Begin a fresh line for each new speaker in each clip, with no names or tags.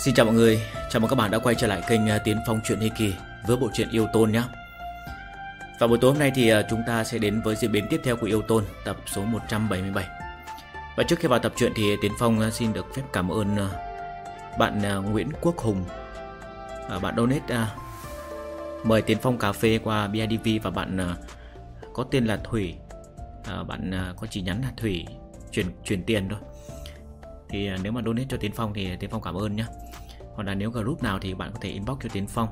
Xin chào mọi người, chào mừng các bạn đã quay trở lại kênh à, Tiến Phong Chuyện Hy Kỳ với bộ truyện Yêu Tôn nhé. Và buổi tối hôm nay thì à, chúng ta sẽ đến với diễn biến tiếp theo của Yêu Tôn tập số 177. Và trước khi vào tập truyện thì Tiến Phong à, xin được phép cảm ơn bạn Nguyễn Quốc Hùng, bạn donate mời Tiến Phong cà phê qua BIDV và bạn có tên là Thủy, bạn có chỉ nhắn là Thủy chuyển chuyển tiền thôi. Thì nếu mà donate cho Tiến Phong thì Tiến Phong cảm ơn nhé hoặc là nếu group nào thì bạn có thể inbox cho Tiến Phong.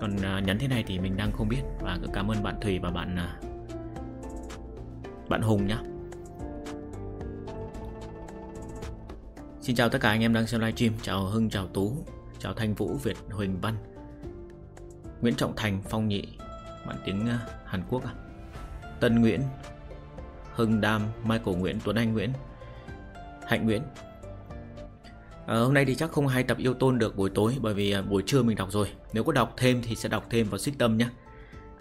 Còn à, nhắn thế này thì mình đang không biết. Và cảm ơn bạn Thùy và bạn à, Bạn Hùng nhé Xin chào tất cả anh em đang xem livestream. Chào Hưng, chào Tú Chào Thanh Vũ, Việt, Huỳnh Văn Nguyễn Trọng Thành, Phong Nhị Bạn tiếng à, Hàn Quốc à. Tân Nguyễn Hưng Đam, Michael Nguyễn, Tuấn Anh Nguyễn Hạnh Nguyễn à, Hôm nay thì chắc không hay tập yêu tôn được buổi tối Bởi vì à, buổi trưa mình đọc rồi. Nếu có đọc thêm thì sẽ đọc thêm vào xích tâm nhé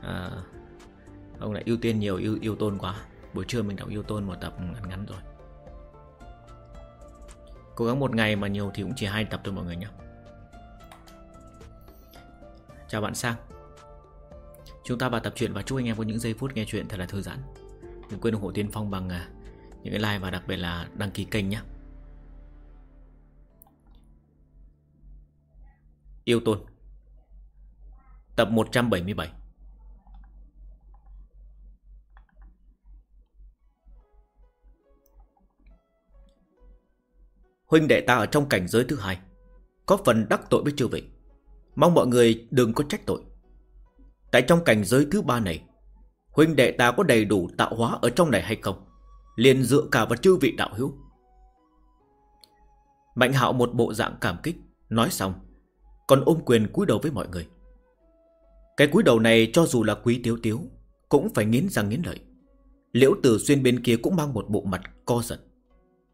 à, ờ, Ông lại ưu tiên nhiều yêu, yêu tôn quá. Buổi trưa mình đọc yêu tôn một tập ngắn ngắn rồi. Cố gắng một ngày mà nhiều thì cũng chỉ hai tập thôi mọi người nhé Chào bạn Sang. Chúng ta vào tập truyện và chúc anh em có những giây phút nghe chuyện thật là thư giãn. Đừng quên ủng hộ Tiên Phong bằng à, những cái like và đặc biệt là đăng ký kênh nhé Yêu Tôn. Tập 177 Huynh đệ ta ở trong cảnh giới thứ hai, Có phần đắc tội với chư vị. Mong mọi người đừng có trách tội. Tại trong cảnh giới thứ ba này, Huynh đệ ta có đầy đủ tạo hóa ở trong này hay không? Liền dựa cả vào chư vị đạo hữu. Mạnh hạo một bộ dạng cảm kích, Nói xong còn ôm quyền cúi đầu với mọi người. Cái cúi đầu này cho dù là quý tiếu tiếu, Cũng phải nghiến răng nghiến lợi. Liễu tử xuyên bên kia cũng mang một bộ mặt co giận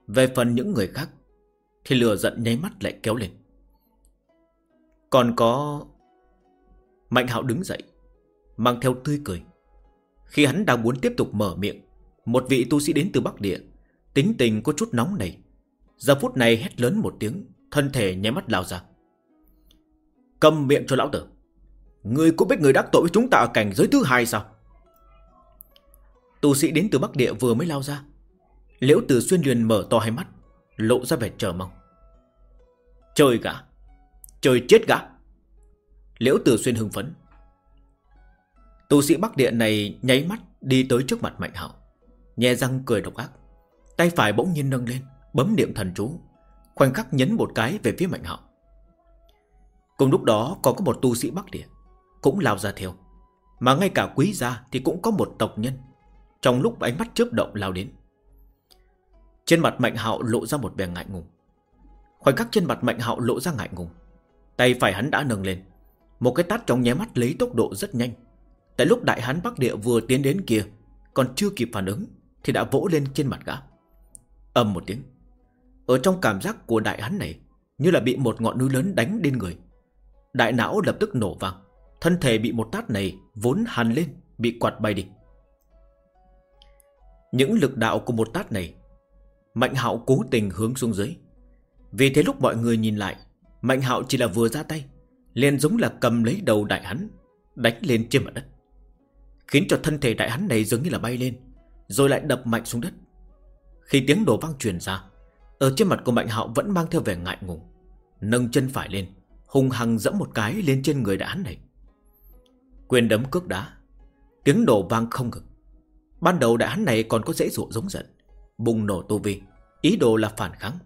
Về phần những người khác, Thì lửa giận nháy mắt lại kéo lên. Còn có Mạnh hạo đứng dậy, Mang theo tươi cười. Khi hắn đang muốn tiếp tục mở miệng, Một vị tu sĩ đến từ Bắc Địa, Tính tình có chút nóng này Giờ phút này hét lớn một tiếng, Thân thể nháy mắt lao ra. Cầm miệng cho lão tử. Người cũng biết người đắc tội với chúng ta ở cảnh giới thứ hai sao? Tu sĩ đến từ Bắc Địa vừa mới lao ra. Liễu tử xuyên liền mở to hai mắt, Lộ ra vẻ chờ mong. Chơi gã Chơi chết gã Liễu tử xuyên hưng phấn. Tu sĩ Bắc Địa này nháy mắt Đi tới trước mặt Mạnh hảo Nhẹ răng cười độc ác. Tay phải bỗng nhiên nâng lên, Bấm niệm thần chú, Khoảnh khắc nhấn một cái về phía Mạnh hảo Cùng lúc đó còn có một tu sĩ Bắc Địa, Cũng lao ra theo. Mà ngay cả quý gia thì cũng có một tộc nhân, Trong lúc ánh mắt chớp động lao đến. Trên mặt Mạnh Hạo lộ ra một vẻ ngại ngùng. Khoảnh khắc trên mặt Mạnh Hạo lộ ra ngại ngùng, Tay phải hắn đã nâng lên. Một cái tát trong nháy mắt lấy tốc độ rất nhanh. Tại lúc đại hán Bắc Địa vừa tiến đến kia, Còn chưa kịp phản ứng Thì đã vỗ lên trên mặt gã. Âm một tiếng. Ở trong cảm giác của đại hán này, Như là bị một ngọn núi lớn đánh lên người. Đại não lập tức nổ vang. Thân thể bị một tát này vốn hàn lên, Bị quạt bay đi. Những lực đạo của một tát này, Mạnh hạo cố tình hướng xuống dưới. Vì thế lúc mọi người nhìn lại, Mạnh hạo chỉ là vừa ra tay, liền giống là cầm lấy đầu đại hắn, Đánh lên trên mặt đất. Khiến cho thân thể đại hắn này giống như là bay lên, Rồi lại đập mạnh xuống đất. Khi tiếng đổ vang truyền ra, Ở trên mặt của Mạnh hạo vẫn mang theo vẻ ngại ngùng, Nâng chân phải lên hung hăng dẫm một cái lên trên người đại này. Quyền đấm cước đá, tiếng nổ vang không ngừng. Ban đầu đại hán này còn có dễ dụ giống giận, bùng nổ tu vi, ý đồ là phản kháng.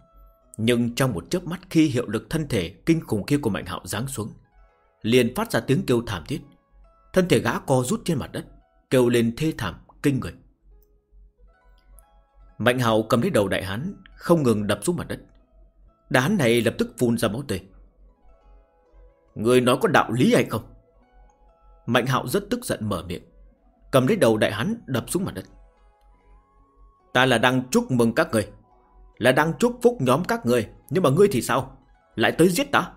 Nhưng trong một chớp mắt khi hiệu lực thân thể kinh khủng kia của Mạnh Hạo giáng xuống, liền phát ra tiếng kêu thảm thiết. Thân thể gã co rút trên mặt đất, kêu lên thê thảm kinh người. Mạnh Hạo cầm lấy đầu đại hán, không ngừng đập xuống mặt đất. Đại hán này lập tức phun ra máu tươi. Người nói có đạo lý hay không? Mạnh hạo rất tức giận mở miệng, Cầm lấy đầu đại hắn đập xuống mặt đất. Ta là đang chúc mừng các người, Là đang chúc phúc nhóm các người, Nhưng mà ngươi thì sao? Lại tới giết ta?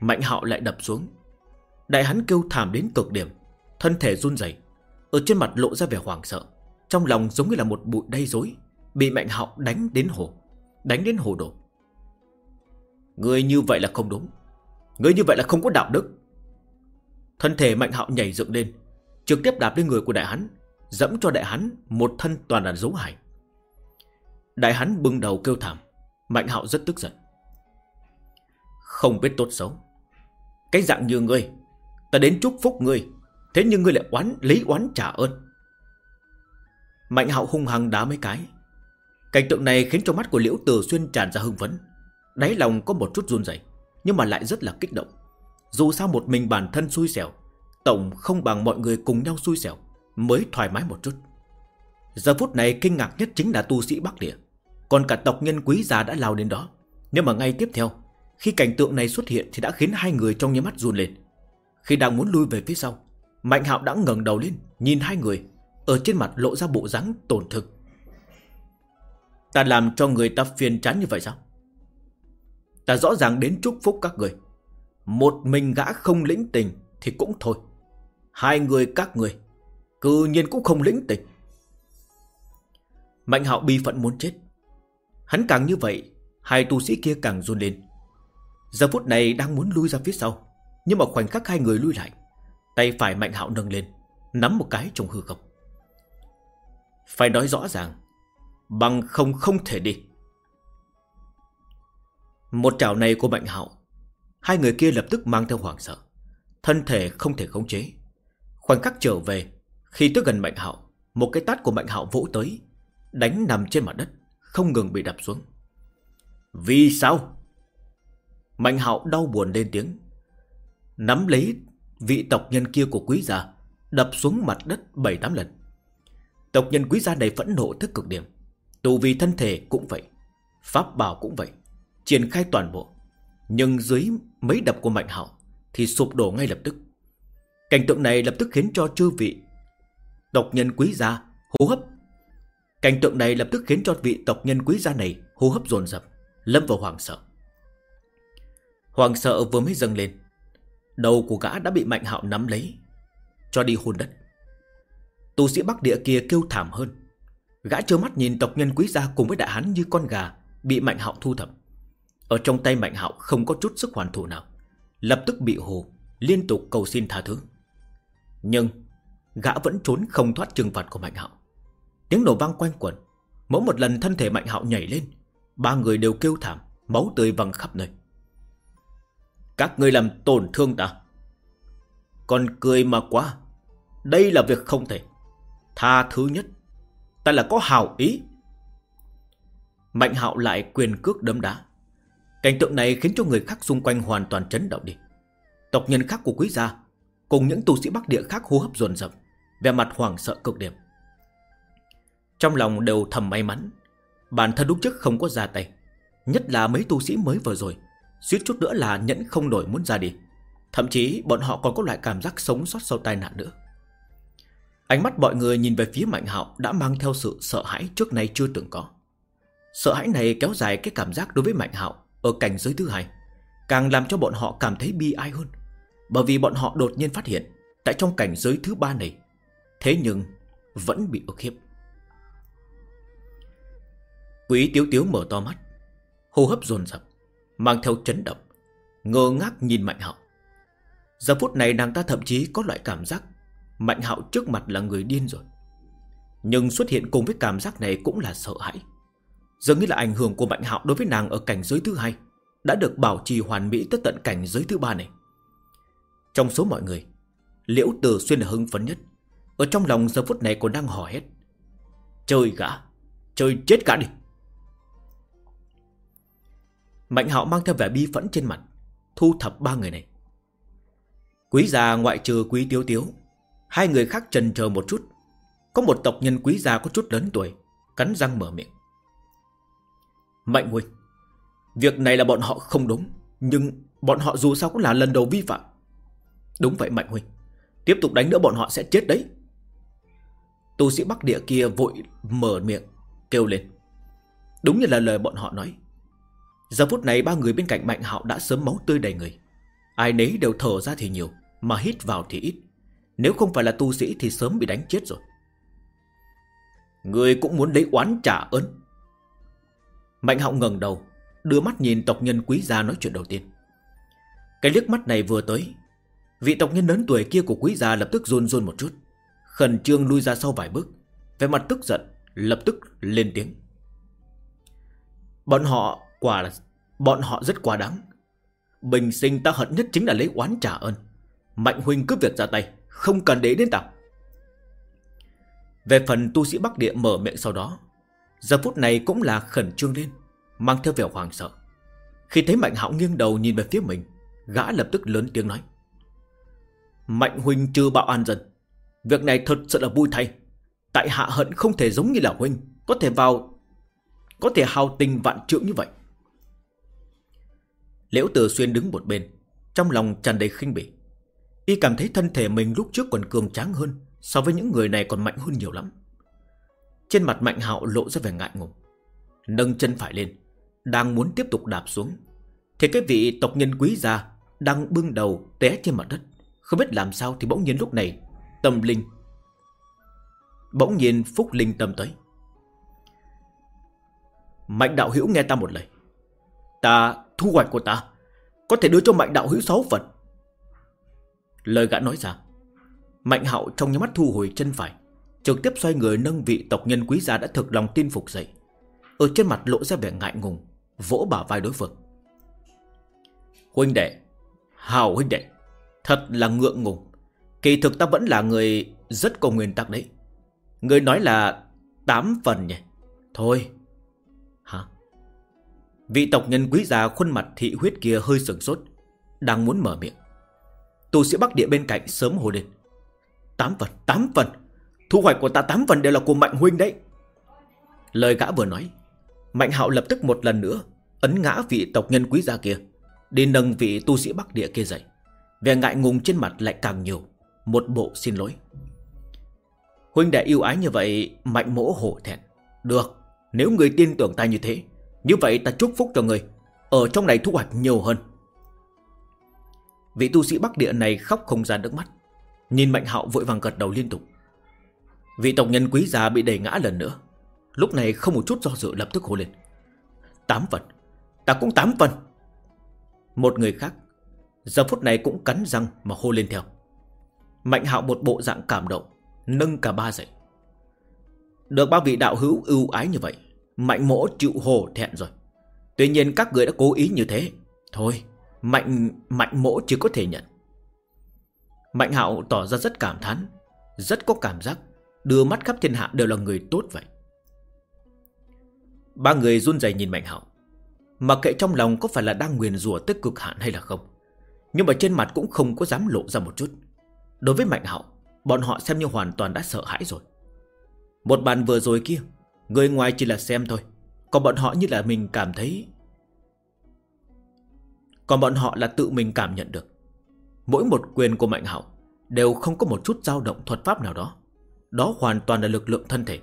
Mạnh hạo lại đập xuống. Đại hắn kêu thảm đến cực điểm, Thân thể run rẩy, Ở trên mặt lộ ra vẻ hoảng sợ, Trong lòng giống như là một bụi đầy rối, Bị mạnh hạo đánh đến hồ Đánh đến hồ đổ. Người như vậy là không đúng. Người như vậy là không có đạo đức. Thân thể Mạnh Hạo nhảy dựng lên, Trực tiếp đạp lên người của đại hắn, Dẫm cho đại hắn một thân toàn là dấu hải Đại hắn bưng đầu kêu thảm, Mạnh Hạo rất tức giận. Không biết tốt xấu. Cái dạng như ngươi, Ta đến chúc phúc ngươi, Thế nhưng ngươi lại oán, lấy oán trả ơn. Mạnh Hạo hung hăng đá mấy cái. Cảnh tượng này khiến cho mắt của Liễu Tử Xuyên tràn ra hưng phấn. Đáy lòng có một chút run rẩy. Nhưng mà lại rất là kích động. Dù sao một mình bản thân xui xẻo, Tổng không bằng mọi người cùng nhau xui xẻo Mới thoải mái một chút. Giờ phút này kinh ngạc nhất chính là tu sĩ Bắc Địa. Còn cả tộc nhân quý già đã lao đến đó. Nhưng mà ngay tiếp theo, Khi cảnh tượng này xuất hiện Thì đã khiến hai người trong nháy mắt run lên. Khi đang muốn lui về phía sau, Mạnh hạo đã ngẩng đầu lên, Nhìn hai người, Ở trên mặt lộ ra bộ dáng tổn thực Ta làm cho người ta phiền chán như vậy sao? Ta rõ ràng đến chúc phúc các người. Một mình gã không lĩnh tình Thì cũng thôi. Hai người các người Cư nhiên cũng không lĩnh tình. Mạnh hạo bi phận muốn chết. Hắn càng như vậy, Hai tu sĩ kia càng run lên. Giờ phút này đang muốn lui ra phía sau, Nhưng mà khoảnh khắc hai người lui lại, Tay phải mạnh hạo nâng lên, Nắm một cái trong hư không. Phải nói rõ ràng, Bằng không không thể đi. Một chảo này của mạnh hạo. Hai người kia lập tức mang theo hoàng sợ. Thân thể không thể khống chế. Khoảnh khắc trở về, Khi tới gần mạnh hạo, Một cái tát của mạnh hạo vỗ tới, Đánh nằm trên mặt đất, Không ngừng bị đập xuống. Vì sao? Mạnh hạo đau buồn lên tiếng. Nắm lấy vị tộc nhân kia của quý gia, Đập xuống mặt đất 7-8 lần. Tộc nhân quý gia này phẫn nộ thức cực điểm. Tù vì thân thể cũng vậy, Pháp bảo cũng vậy. Triển khai toàn bộ. Nhưng dưới mấy đập của Mạnh Hạo Thì sụp đổ ngay lập tức. Cảnh tượng này lập tức khiến cho chư vị Tộc nhân quý gia hô hấp. Cảnh tượng này lập tức khiến cho vị tộc nhân quý gia này hô hấp dồn dập, Lâm vào hoàng sợ. Hoàng sợ vừa mới dâng lên, Đầu của gã đã bị Mạnh Hạo nắm lấy, Cho đi hôn đất. Tu sĩ Bắc Địa kia kêu thảm hơn. Gã trơ mắt nhìn tộc nhân quý gia cùng với đại hán như con gà Bị Mạnh Hạo thu thập. Ở trong tay Mạnh Hạo không có chút sức hoàn thủ nào. Lập tức bị hồ, Liên tục cầu xin tha thứ. Nhưng, Gã vẫn trốn không thoát trừng phạt của Mạnh Hạo. Tiếng nổ vang quanh quẩn Mỗi một lần thân thể Mạnh Hạo nhảy lên, Ba người đều kêu thảm, Máu tươi văng khắp nơi. Các người làm tổn thương ta. Còn cười mà quá. Đây là việc không thể. Tha thứ nhất. Ta là có hào ý. Mạnh hạo lại quyền cước đấm đá. Cảnh tượng này khiến cho người khác xung quanh hoàn toàn chấn động đi. Tộc nhân khác của quý gia, Cùng những tu sĩ Bắc Địa khác hô hấp dồn dập, vẻ mặt hoảng sợ cực điểm. Trong lòng đều thầm may mắn, Bản thân lúc trước không có ra tay, Nhất là mấy tu sĩ mới vừa rồi, Suýt chút nữa là nhẫn không nổi muốn ra đi. Thậm chí bọn họ còn có loại cảm giác sống sót sau tai nạn nữa. Ánh mắt mọi người nhìn về phía Mạnh Hạo đã mang theo sự sợ hãi trước nay chưa từng có. Sợ hãi này kéo dài cái cảm giác đối với Mạnh Hạo ở cảnh giới thứ hai, càng làm cho bọn họ cảm thấy bi ai hơn. Bởi vì bọn họ đột nhiên phát hiện, tại trong cảnh giới thứ ba này, thế nhưng vẫn bị ức hiếp. Quý Tiếu Tiếu mở to mắt, hô hấp dồn dập, mang theo chấn động, ngơ ngác nhìn Mạnh Hạo. Giờ phút này nàng ta thậm chí có loại cảm giác Mạnh hạo trước mặt là người điên rồi Nhưng xuất hiện cùng với cảm giác này cũng là sợ hãi Dường như là ảnh hưởng của Mạnh hạo đối với nàng ở cảnh giới thứ hai, Đã được bảo trì hoàn mỹ tới tận cảnh giới thứ ba này. Trong số mọi người, Liễu Tử Xuyên là hưng phấn nhất. Ở trong lòng giờ phút này còn đang hò hét. Chơi gã, Chơi chết gã đi. Mạnh hạo mang theo vẻ bi phẫn trên mặt, Thu thập ba người này. Quý già ngoại trừ quý tiếu tiếu, Hai người khác trần chờ một chút. Có một tộc nhân quý gia có chút lớn tuổi, Cắn răng mở miệng. Mạnh huynh Việc này là bọn họ không đúng, Nhưng bọn họ dù sao cũng là lần đầu vi phạm. Đúng vậy, Mạnh huynh Tiếp tục đánh nữa bọn họ sẽ chết đấy. Tu sĩ Bắc Địa kia vội mở miệng Kêu lên. Đúng như là lời bọn họ nói. Giờ phút này ba người bên cạnh Mạnh Hạo đã sớm máu tươi đầy người. Ai nấy đều thở ra thì nhiều, Mà hít vào thì ít. Nếu không phải là tu sĩ thì sớm bị đánh chết rồi. Người cũng muốn lấy oán trả ơn. Mạnh hạo ngẩng đầu, Đưa mắt nhìn tộc nhân quý gia nói chuyện đầu tiên. Cái liếc mắt này vừa tới, Vị tộc nhân lớn tuổi kia của quý gia lập tức run run một chút, Khẩn trương lui ra sau vài bước, vẻ mặt tức giận Lập tức lên tiếng. Bọn họ quả là, Bọn họ rất quá đáng. Bình sinh ta hận nhất chính là lấy oán trả ơn. Mạnh huynh cứ việc ra tay, Không cần để đến ta. Về phần tu sĩ Bắc Địa mở miệng sau đó Giờ phút này cũng là khẩn trương lên, Mang theo vẻ hoàng sợ. Khi thấy Mạnh hạo nghiêng đầu nhìn về phía mình, Gã lập tức lớn tiếng nói. Mạnh huynh trừ bạo an dân Việc này thật sự là vui thay. Tại hạ hận không thể giống như là huynh Có thể vào, Có thể hào tình vạn trượng như vậy. Liễu Tử Xuyên đứng một bên, Trong lòng tràn đầy khinh bỉ. Y cảm thấy thân thể mình lúc trước còn cường tráng hơn So với những người này còn mạnh hơn nhiều lắm. Trên mặt Mạnh Hạo lộ ra vẻ ngại ngùng. Nâng chân phải lên, Đang muốn tiếp tục đạp xuống, Thì cái vị tộc nhân quý gia Đang bưng đầu té trên mặt đất. Không biết làm sao thì bỗng nhiên lúc này, Tâm linh, Bỗng nhiên Phúc Linh tâm tới. Mạnh đạo hữu nghe ta một lời. Ta thu hoạch của ta Có thể đưa cho mạnh đạo hữu sáu phần. Lời gã nói ra, Mạnh hạo trong nhắm mắt thu hồi chân phải Trực tiếp xoay người nâng vị tộc nhân quý gia đã thực lòng tin phục dậy. Ở trên mặt lộ ra vẻ ngại ngùng Vỗ bả vai đối phương. Huynh đệ Hào huynh đệ Thật là ngượng ngùng. Kỳ thực ta vẫn là người rất có nguyên tắc đấy. Người nói là tám phần nhỉ? Thôi. Hả? Vị tộc nhân quý gia khuôn mặt thị huyết kia hơi sừng sốt Đang muốn mở miệng. Tù sĩ Bắc Địa bên cạnh sớm hồ lên. Tám phần, tám phần. Thu hoạch của ta tám phần đều là của Mạnh Huynh đấy. Lời gã vừa nói Mạnh Hạo lập tức một lần nữa Ấn ngã vị tộc nhân quý gia kia Đi nâng vị tu sĩ Bắc Địa kia dậy. Vẻ ngại ngùng trên mặt lại càng nhiều Một bộ xin lỗi. Huynh đệ yêu ái như vậy Mạnh mỗ hổ thẹn. Được, nếu người tin tưởng ta như thế Như vậy ta chúc phúc cho người Ở trong này thu hoạch nhiều hơn. Vị tu sĩ Bắc Địa này khóc không ra nước mắt Nhìn Mạnh Hạo vội vàng gật đầu liên tục. Vị tộc nhân quý già bị đẩy ngã lần nữa. Lúc này không một chút do dự lập tức hô lên. Tám phần. Ta cũng tám phần. Một người khác, Giờ phút này cũng cắn răng mà hô lên theo. Mạnh hạo một bộ dạng cảm động, Nâng cả ba dậy. Được ba vị đạo hữu ưu ái như vậy, Mạnh mỗ chịu hồ thẹn rồi. Tuy nhiên các người đã cố ý như thế. Thôi, Mạnh mạnh mỗ chỉ có thể nhận. Mạnh hạo tỏ ra rất cảm thán, Rất có cảm giác. Đưa mắt khắp thiên hạ đều là người tốt vậy. Ba người run rẩy nhìn Mạnh hạo. Mà kệ trong lòng có phải là đang nguyền rủa tới cực hạn hay là không, Nhưng mà trên mặt cũng không có dám lộ ra một chút. Đối với Mạnh hạo, Bọn họ xem như hoàn toàn đã sợ hãi rồi. Một bàn vừa rồi kia, Người ngoài chỉ là xem thôi, Còn bọn họ như là mình cảm thấy, Còn bọn họ là tự mình cảm nhận được. Mỗi một quyền của Mạnh Hạo Đều không có một chút dao động thuật pháp nào đó. Đó hoàn toàn là lực lượng thân thể.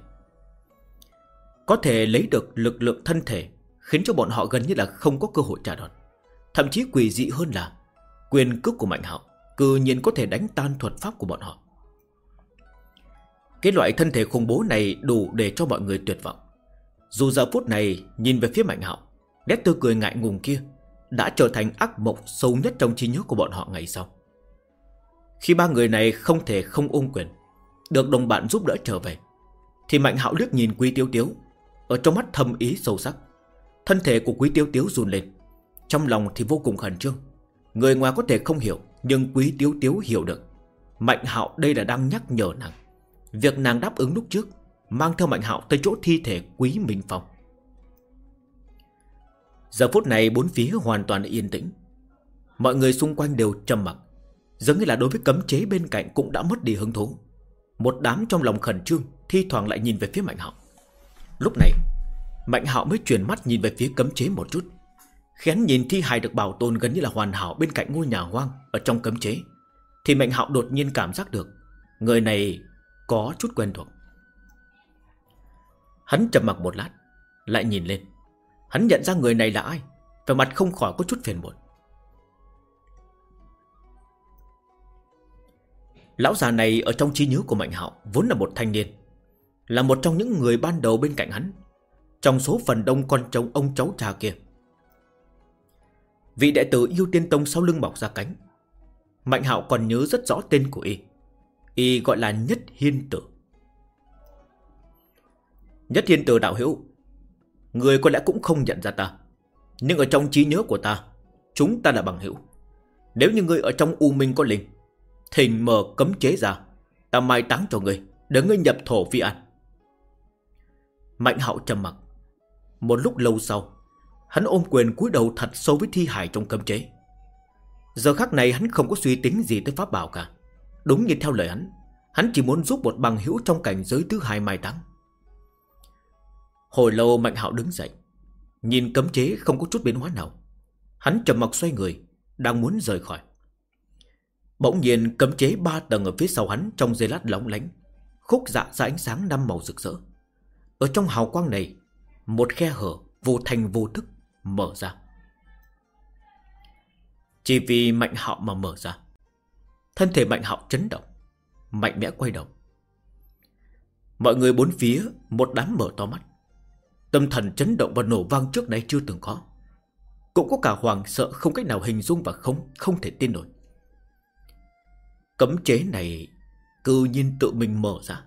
Có thể lấy được lực lượng thân thể Khiến cho bọn họ gần như là không có cơ hội trả đòn. Thậm chí quỷ dị hơn là Quyền cước của Mạnh Hạo Cư nhiên có thể đánh tan thuật pháp của bọn họ. Cái loại thân thể khủng bố này đủ để cho mọi người tuyệt vọng. Dù giờ phút này nhìn về phía Mạnh Hạo, Nét tươi cười ngại ngùng kia Đã trở thành ác mộng sâu nhất trong trí nhớ của bọn họ ngày sau. Khi ba người này không thể không ôm quyền được đồng bạn giúp đỡ trở về. Thì Mạnh Hạo liếc nhìn Quý Tiếu Tiếu. Ở trong mắt thâm ý sâu sắc, Thân thể của Quý Tiếu Tiếu run lên. Trong lòng thì vô cùng khẩn trương. Người ngoài có thể không hiểu, Nhưng Quý Tiếu Tiếu hiểu được. Mạnh Hạo đây là đang nhắc nhở nàng. Việc nàng đáp ứng lúc trước, Mang theo Mạnh Hạo tới chỗ thi thể Quý Minh Phong. Giờ phút này bốn phía hoàn toàn yên tĩnh. Mọi người xung quanh đều trầm mặc. Giống như là đối với cấm chế bên cạnh cũng đã mất đi hứng thú. Một đám trong lòng khẩn trương Thi thoảng lại nhìn về phía Mạnh Hạo Lúc này Mạnh Hạo mới chuyển mắt nhìn về phía cấm chế một chút khiến nhìn thi hài được bảo tồn gần như là hoàn hảo bên cạnh ngôi nhà hoang ở trong cấm chế, thì Mạnh Hạo đột nhiên cảm giác được người này có chút quen thuộc. Hắn trầm mặc một lát, lại nhìn lên. Hắn nhận ra người này là ai, và mặt không khỏi có chút phiền muộn. Lão già này ở trong trí nhớ của Mạnh Hạo vốn là một thanh niên, là một trong những người ban đầu bên cạnh hắn, trong số phần đông con trống ông cháu cha kia. Vị đệ tử yêu tiên tông sau lưng bọc ra cánh Mạnh hạo còn nhớ rất rõ tên của y. Y gọi là Nhất Hiên Tử. Nhất Hiên Tử đạo hữu Người có lẽ cũng không nhận ra ta Nhưng ở trong trí nhớ của ta Chúng ta là bằng hữu. Nếu như người ở trong U Minh có linh Thỉnh mở cấm chế ra. Ta mai táng cho ngươi, Để ngươi nhập thổ phi an. Mạnh hạo trầm mặc. Một lúc lâu sau Hắn ôm quyền cúi đầu thật sâu với thi hải trong cấm chế. Giờ khắc này hắn không có suy tính gì tới pháp bảo cả. Đúng như theo lời hắn Hắn chỉ muốn giúp một bằng hữu trong cảnh giới thứ hai mai táng. Hồi lâu Mạnh hạo đứng dậy Nhìn cấm chế không có chút biến hóa nào. Hắn trầm mặc xoay người Đang muốn rời khỏi. Bỗng nhiên cấm chế ba tầng ở phía sau hắn Trong dây lát lóng lánh. Khúc dạ ra ánh sáng năm màu rực rỡ. Ở trong hào quang này, Một khe hở vô thành vô thức Mở ra. Chỉ vì mạnh hạo mà mở ra. Thân thể mạnh hạo chấn động, Mạnh mẽ quay đầu. Mọi người bốn phía, Một đám mở to mắt. Tâm thần chấn động và nổ vang trước nay chưa từng có. Cũng có cả hoàng sợ không cách nào hình dung và không không thể tin nổi. Cấm chế này Cư nhiên tự mình mở ra.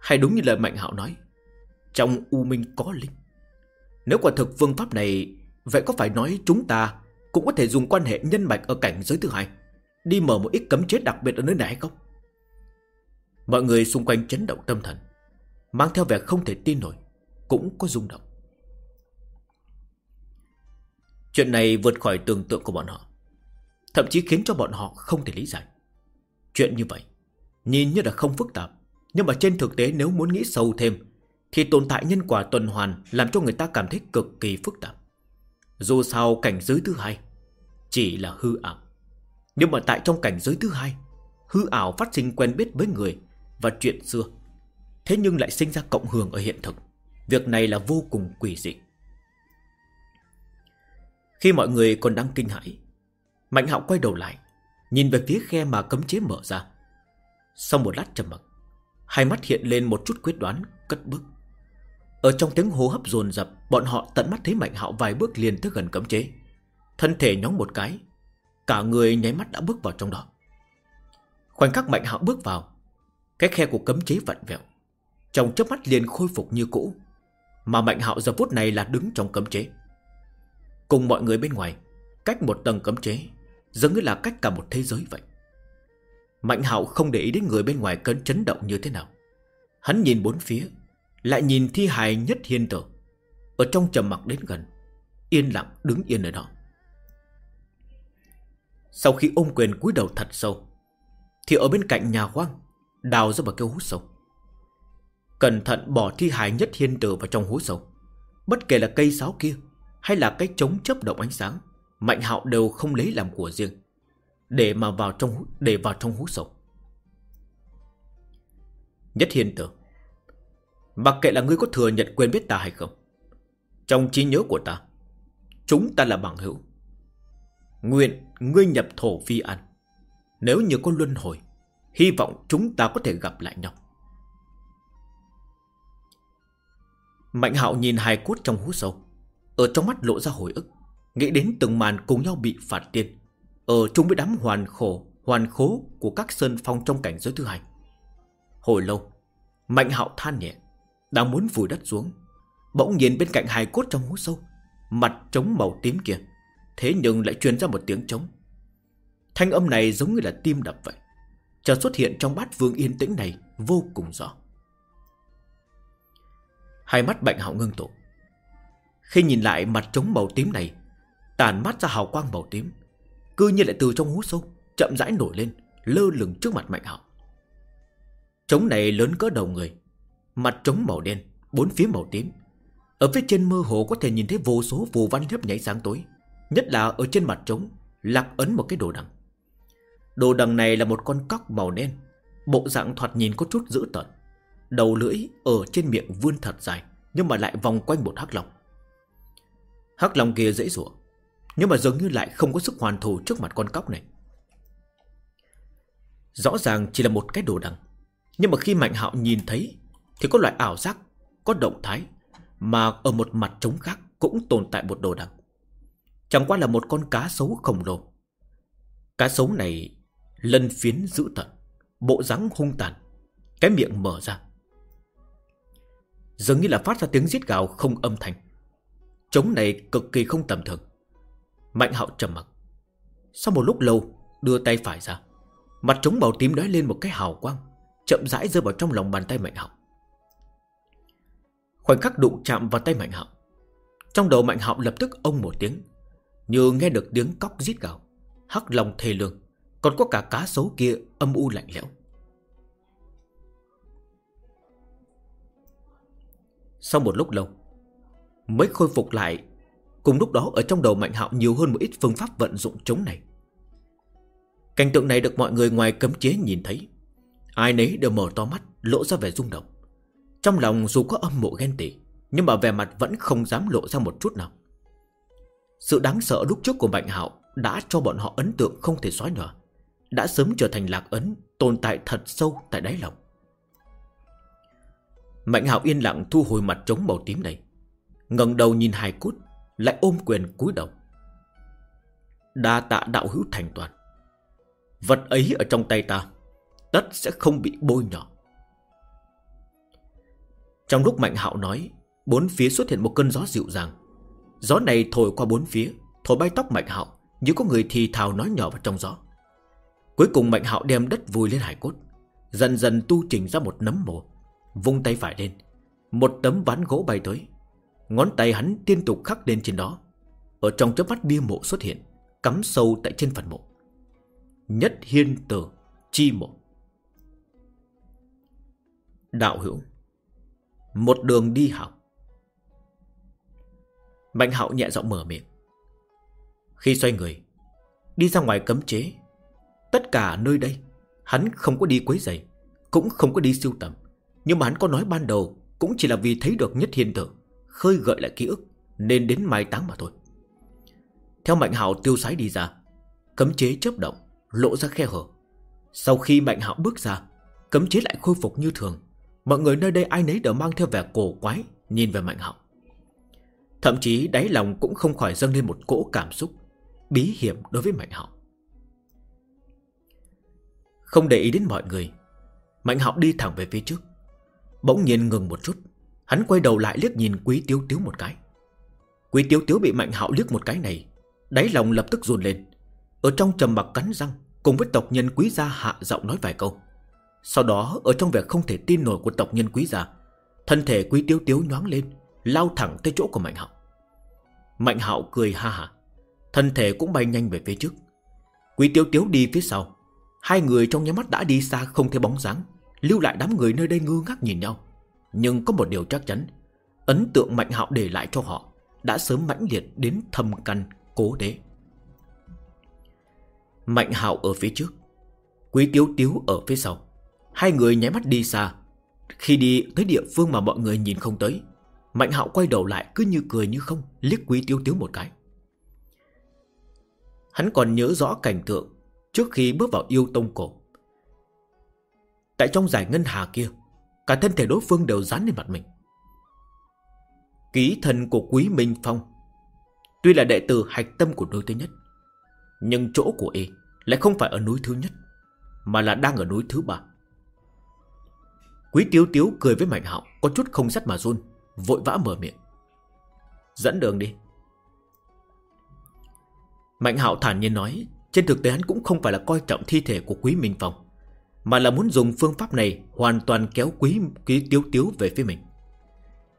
Hay đúng như lời Mạnh Hạo nói, Trong U Minh có linh. Nếu quả thực phương pháp này, Vậy có phải nói chúng ta Cũng có thể dùng quan hệ nhân mạch ở cảnh giới thứ hai, Đi mở một ít cấm chế đặc biệt ở nơi này hay không? Mọi người xung quanh chấn động tâm thần, Mang theo vẻ không thể tin nổi, Cũng có rung động. Chuyện này vượt khỏi tưởng tượng của bọn họ, Thậm chí khiến cho bọn họ không thể lý giải. Chuyện như vậy, Nhìn như là không phức tạp. Nhưng mà trên thực tế nếu muốn nghĩ sâu thêm, Thì tồn tại nhân quả tuần hoàn Làm cho người ta cảm thấy cực kỳ phức tạp. Dù sao cảnh giới thứ hai Chỉ là hư ảo. Nhưng mà tại trong cảnh giới thứ hai, Hư ảo phát sinh quen biết với người Và chuyện xưa. Thế nhưng lại sinh ra cộng hưởng ở hiện thực. Việc này là vô cùng quỷ dị. Khi mọi người còn đang kinh hãi, Mạnh hạo quay đầu lại. Nhìn về phía khe mà cấm chế mở ra. Sau một lát trầm mặc, Hai mắt hiện lên một chút quyết đoán, Cất bước. Ở trong tiếng hô hấp dồn dập, Bọn họ tận mắt thấy Mạnh Hạo vài bước liền tới gần cấm chế. Thân thể nhóng một cái, Cả người nháy mắt đã bước vào trong đó. Khoảnh khắc Mạnh Hạo bước vào, Cái khe của cấm chế vặn vẹo. Trong chớp mắt liền khôi phục như cũ, Mà Mạnh Hạo giờ phút này là đứng trong cấm chế. Cùng mọi người bên ngoài, Cách một tầng cấm chế Giống như là cách cả một thế giới vậy. Mạnh hạo không để ý đến người bên ngoài cơn chấn động như thế nào. Hắn nhìn bốn phía, Lại nhìn thi hài nhất hiên tử. Ở trong trầm mặc đến gần, Yên lặng đứng yên ở đó. Sau khi ôm quyền cúi đầu thật sâu, Thì ở bên cạnh nhà hoang, Đào ra một cái hố sâu. Cẩn thận bỏ thi hài nhất hiên tử vào trong hố sâu. Bất kể là cây sáo kia Hay là cái trống chấp động ánh sáng Mạnh hạo đều không lấy làm của riêng, Để mà vào trong để vào trong hú sầu Nhất hiên tử Mặc kệ là ngươi có thừa nhận quên biết ta hay không, Trong trí nhớ của ta, Chúng ta là bằng hữu. Nguyện ngươi nhập thổ phi ăn Nếu như có luân hồi, Hy vọng chúng ta có thể gặp lại nhau. Mạnh hạo nhìn hai cốt trong hú sâu, Ở trong mắt lộ ra hồi ức. Nghĩ đến từng màn cùng nhau bị phạt tiên Ở chung với đám hoàn khổ, Hoàn khố của các sơn phong trong cảnh giới thứ hai. Hồi lâu, Mạnh hạo than nhẹ, Đang muốn vùi đất xuống. Bỗng nhìn bên cạnh hài cốt trong hố sâu, Mặt trống màu tím kia, Thế nhưng lại truyền ra một tiếng trống. Thanh âm này giống như là tim đập vậy, Chợt xuất hiện trong bát vương yên tĩnh này Vô cùng rõ. Hai mắt bệnh hạo ngưng tụ. Khi nhìn lại mặt trống màu tím này Tàn mắt ra hào quang màu tím, Cư nhiên lại từ trong hố sâu, Chậm rãi nổi lên, Lơ lửng trước mặt Mạnh Hạo. Trống này lớn cỡ đầu người, Mặt trống màu đen, Bốn phía màu tím. Ở phía trên mơ hồ có thể nhìn thấy vô số phù văn nhấp nháy sáng tối, Nhất là ở trên mặt trống Lạc ấn một cái đồ đằng. Đồ đằng này là một con cóc màu đen, Bộ dạng thoạt nhìn có chút dữ tợn. Đầu lưỡi ở trên miệng vươn thật dài, Nhưng mà lại vòng quanh một hắc long. Hắc long kia dễ dụa nhưng mà dường như lại không có sức hoàn thủ trước mặt con cóc này. Rõ ràng chỉ là một cái đồ đằng. Nhưng mà khi Mạnh Hạo nhìn thấy, Thì có loại ảo giác, Có động thái Mà ở một mặt trống khác Cũng tồn tại một đồ đằng. Chẳng qua là một con cá sấu khổng lồ. Cá sấu này Lân phiến dữ tận, Bộ dáng hung tàn, Cái miệng mở ra. Dường như là phát ra tiếng giết gào không âm thanh. Trống này cực kỳ không tầm thường. Mạnh hạo trầm mặc. Sau một lúc lâu, Đưa tay phải ra. Mặt trống màu tím đói lên một cái hào quang, Chậm rãi rơi vào trong lòng bàn tay Mạnh hạo. Khoảnh khắc đụng chạm vào tay Mạnh hạo, Trong đầu Mạnh hạo lập tức ông một tiếng, Như nghe được tiếng cóc rít gào, Hắc lòng thề lương, Còn có cả cá sấu kia âm u lạnh lẽo. Sau một lúc lâu, Mới khôi phục lại Cùng lúc đó, ở trong đầu Mạnh Hạo nhiều hơn một ít phương pháp vận dụng chống này. Cảnh tượng này được mọi người ngoài cấm chế nhìn thấy. Ai nấy đều mở to mắt, Lộ ra vẻ rung động. Trong lòng dù có âm mộ ghen tị, Nhưng mà vẻ mặt vẫn không dám lộ ra một chút nào. Sự đáng sợ lúc trước của Mạnh Hạo Đã cho bọn họ ấn tượng không thể xóa nhòa, Đã sớm trở thành lạc ấn, Tồn tại thật sâu tại đáy lòng. Mạnh Hạo yên lặng thu hồi mặt trống màu tím này, ngẩng đầu nhìn hài cốt lại ôm quyền cúi đầu. Đa tạ đạo hữu thành toàn. Vật ấy ở trong tay ta, Tất sẽ không bị bôi nhỏ Trong lúc Mạnh Hạo nói, Bốn phía xuất hiện một cơn gió dịu dàng. Gió này thổi qua bốn phía, Thổi bay tóc Mạnh Hạo Như có người thì thào nói nhỏ vào trong gió. Cuối cùng Mạnh Hạo đem đất vùi lên hải cốt, Dần dần tu chỉnh ra một nấm mồ, Vung tay phải lên, Một tấm ván gỗ bay tới. Ngón tay hắn liên tục khắc lên trên đó. Ở trong chớp mắt bia mộ xuất hiện, Cắm sâu tại trên phần mộ. Nhất hiên tử chi mộ. Đạo hữu, Một đường đi học Mạnh hạo nhẹ giọng mở miệng. Khi xoay người, Đi ra ngoài cấm chế. Tất cả nơi đây, Hắn không có đi quấy giày, Cũng không có đi siêu tầm. Nhưng mà hắn có nói ban đầu Cũng chỉ là vì thấy được nhất hiên tử Khơi gợi lại ký ức, Nên đến mai táng mà thôi. Theo Mạnh Hạo tiêu sái đi ra, Cấm chế chớp động, Lộ ra khe hở. Sau khi Mạnh Hạo bước ra, Cấm chế lại khôi phục như thường. Mọi người nơi đây ai nấy đều mang theo vẻ cổ quái Nhìn về Mạnh Hạo. Thậm chí đáy lòng cũng không khỏi dâng lên một cỗ cảm xúc, Bí hiểm đối với Mạnh Hạo. Không để ý đến mọi người, Mạnh Hạo đi thẳng về phía trước, Bỗng nhiên ngừng một chút. Hắn quay đầu lại liếc nhìn Quý Tiếu Tiếu một cái. Quý Tiếu Tiếu bị Mạnh Hạo liếc một cái này, Đáy lòng lập tức run lên. Ở trong trầm mặc cắn răng, Cùng với tộc nhân quý gia hạ giọng nói vài câu. Sau đó, ở trong vẻ không thể tin nổi của tộc nhân quý gia, Thân thể Quý Tiếu Tiếu nhoáng lên, Lao thẳng tới chỗ của Mạnh Hạo. Mạnh Hạo cười ha ha Thân thể cũng bay nhanh về phía trước. Quý Tiếu Tiếu đi phía sau. Hai người trong nháy mắt đã đi xa, không thấy bóng dáng, Lưu lại đám người nơi đây ngơ ngác nhìn nhau nhưng có một điều chắc chắn, Ấn tượng Mạnh Hạo để lại cho họ Đã sớm mãnh liệt đến thâm căn cố đế. Mạnh Hạo ở phía trước, Quý Tiếu Tiếu ở phía sau. Hai người nháy mắt đi xa. Khi đi tới địa phương mà mọi người nhìn không tới, Mạnh Hạo quay đầu lại cứ như cười như không, Liếc Quý Tiếu Tiếu một cái. Hắn còn nhớ rõ cảnh tượng Trước khi bước vào yêu tông cổ. Tại trong giải ngân hà kia Cả thân thể đối phương đều dán lên mặt mình. Ký thần của Quý Minh Phong Tuy là đệ tử hạch tâm của núi thứ nhất, Nhưng chỗ của y Lại không phải ở núi thứ nhất, Mà là đang ở núi thứ ba. Quý Tiếu Tiếu cười với Mạnh Hạo, Có chút không sắt mà run, Vội vã mở miệng. Dẫn đường đi. Mạnh Hạo thản nhiên nói, Trên thực tế hắn cũng không phải là coi trọng thi thể của Quý Minh Phong mà là muốn dùng phương pháp này Hoàn toàn kéo quý quý tiếu tiếu về phía mình.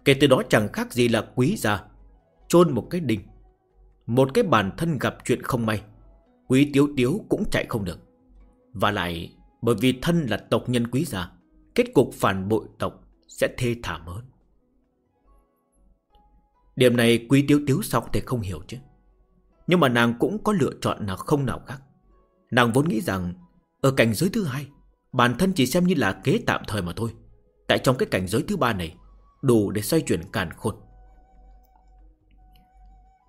Kể từ đó chẳng khác gì là quý gia chôn một cái đinh Một cái bản thân gặp chuyện không may. Quý tiếu tiếu cũng chạy không được. Và lại, Bởi vì thân là tộc nhân quý gia, Kết cục phản bội tộc Sẽ thê thảm hơn. Điểm này quý tiếu tiếu sao có thể không hiểu chứ? Nhưng mà nàng cũng có lựa chọn nào không nào khác. Nàng vốn nghĩ rằng, Ở cảnh giới thứ hai Bản thân chỉ xem như là kế tạm thời mà thôi. Tại trong cái cảnh giới thứ ba này, Đủ để xoay chuyển càn khôn.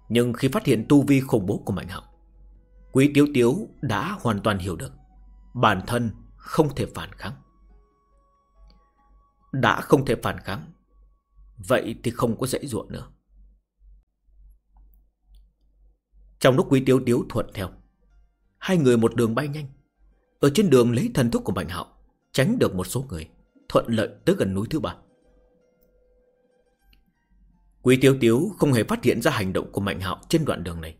Nhưng khi phát hiện tu vi khủng bố của Mạnh Hạo, Quý Tiếu Tiếu đã hoàn toàn hiểu được Bản thân không thể phản kháng. Đã không thể phản kháng, Vậy thì không có dễ ruộng nữa. Trong lúc Quý Tiếu Tiếu thuận theo, Hai người một đường bay nhanh. Ở trên đường lấy thần thuốc của Mạnh Hạo, Tránh được một số người, Thuận lợi tới gần núi thứ ba. Quý Tiếu Tiếu không hề phát hiện ra hành động của Mạnh Hạo trên đoạn đường này.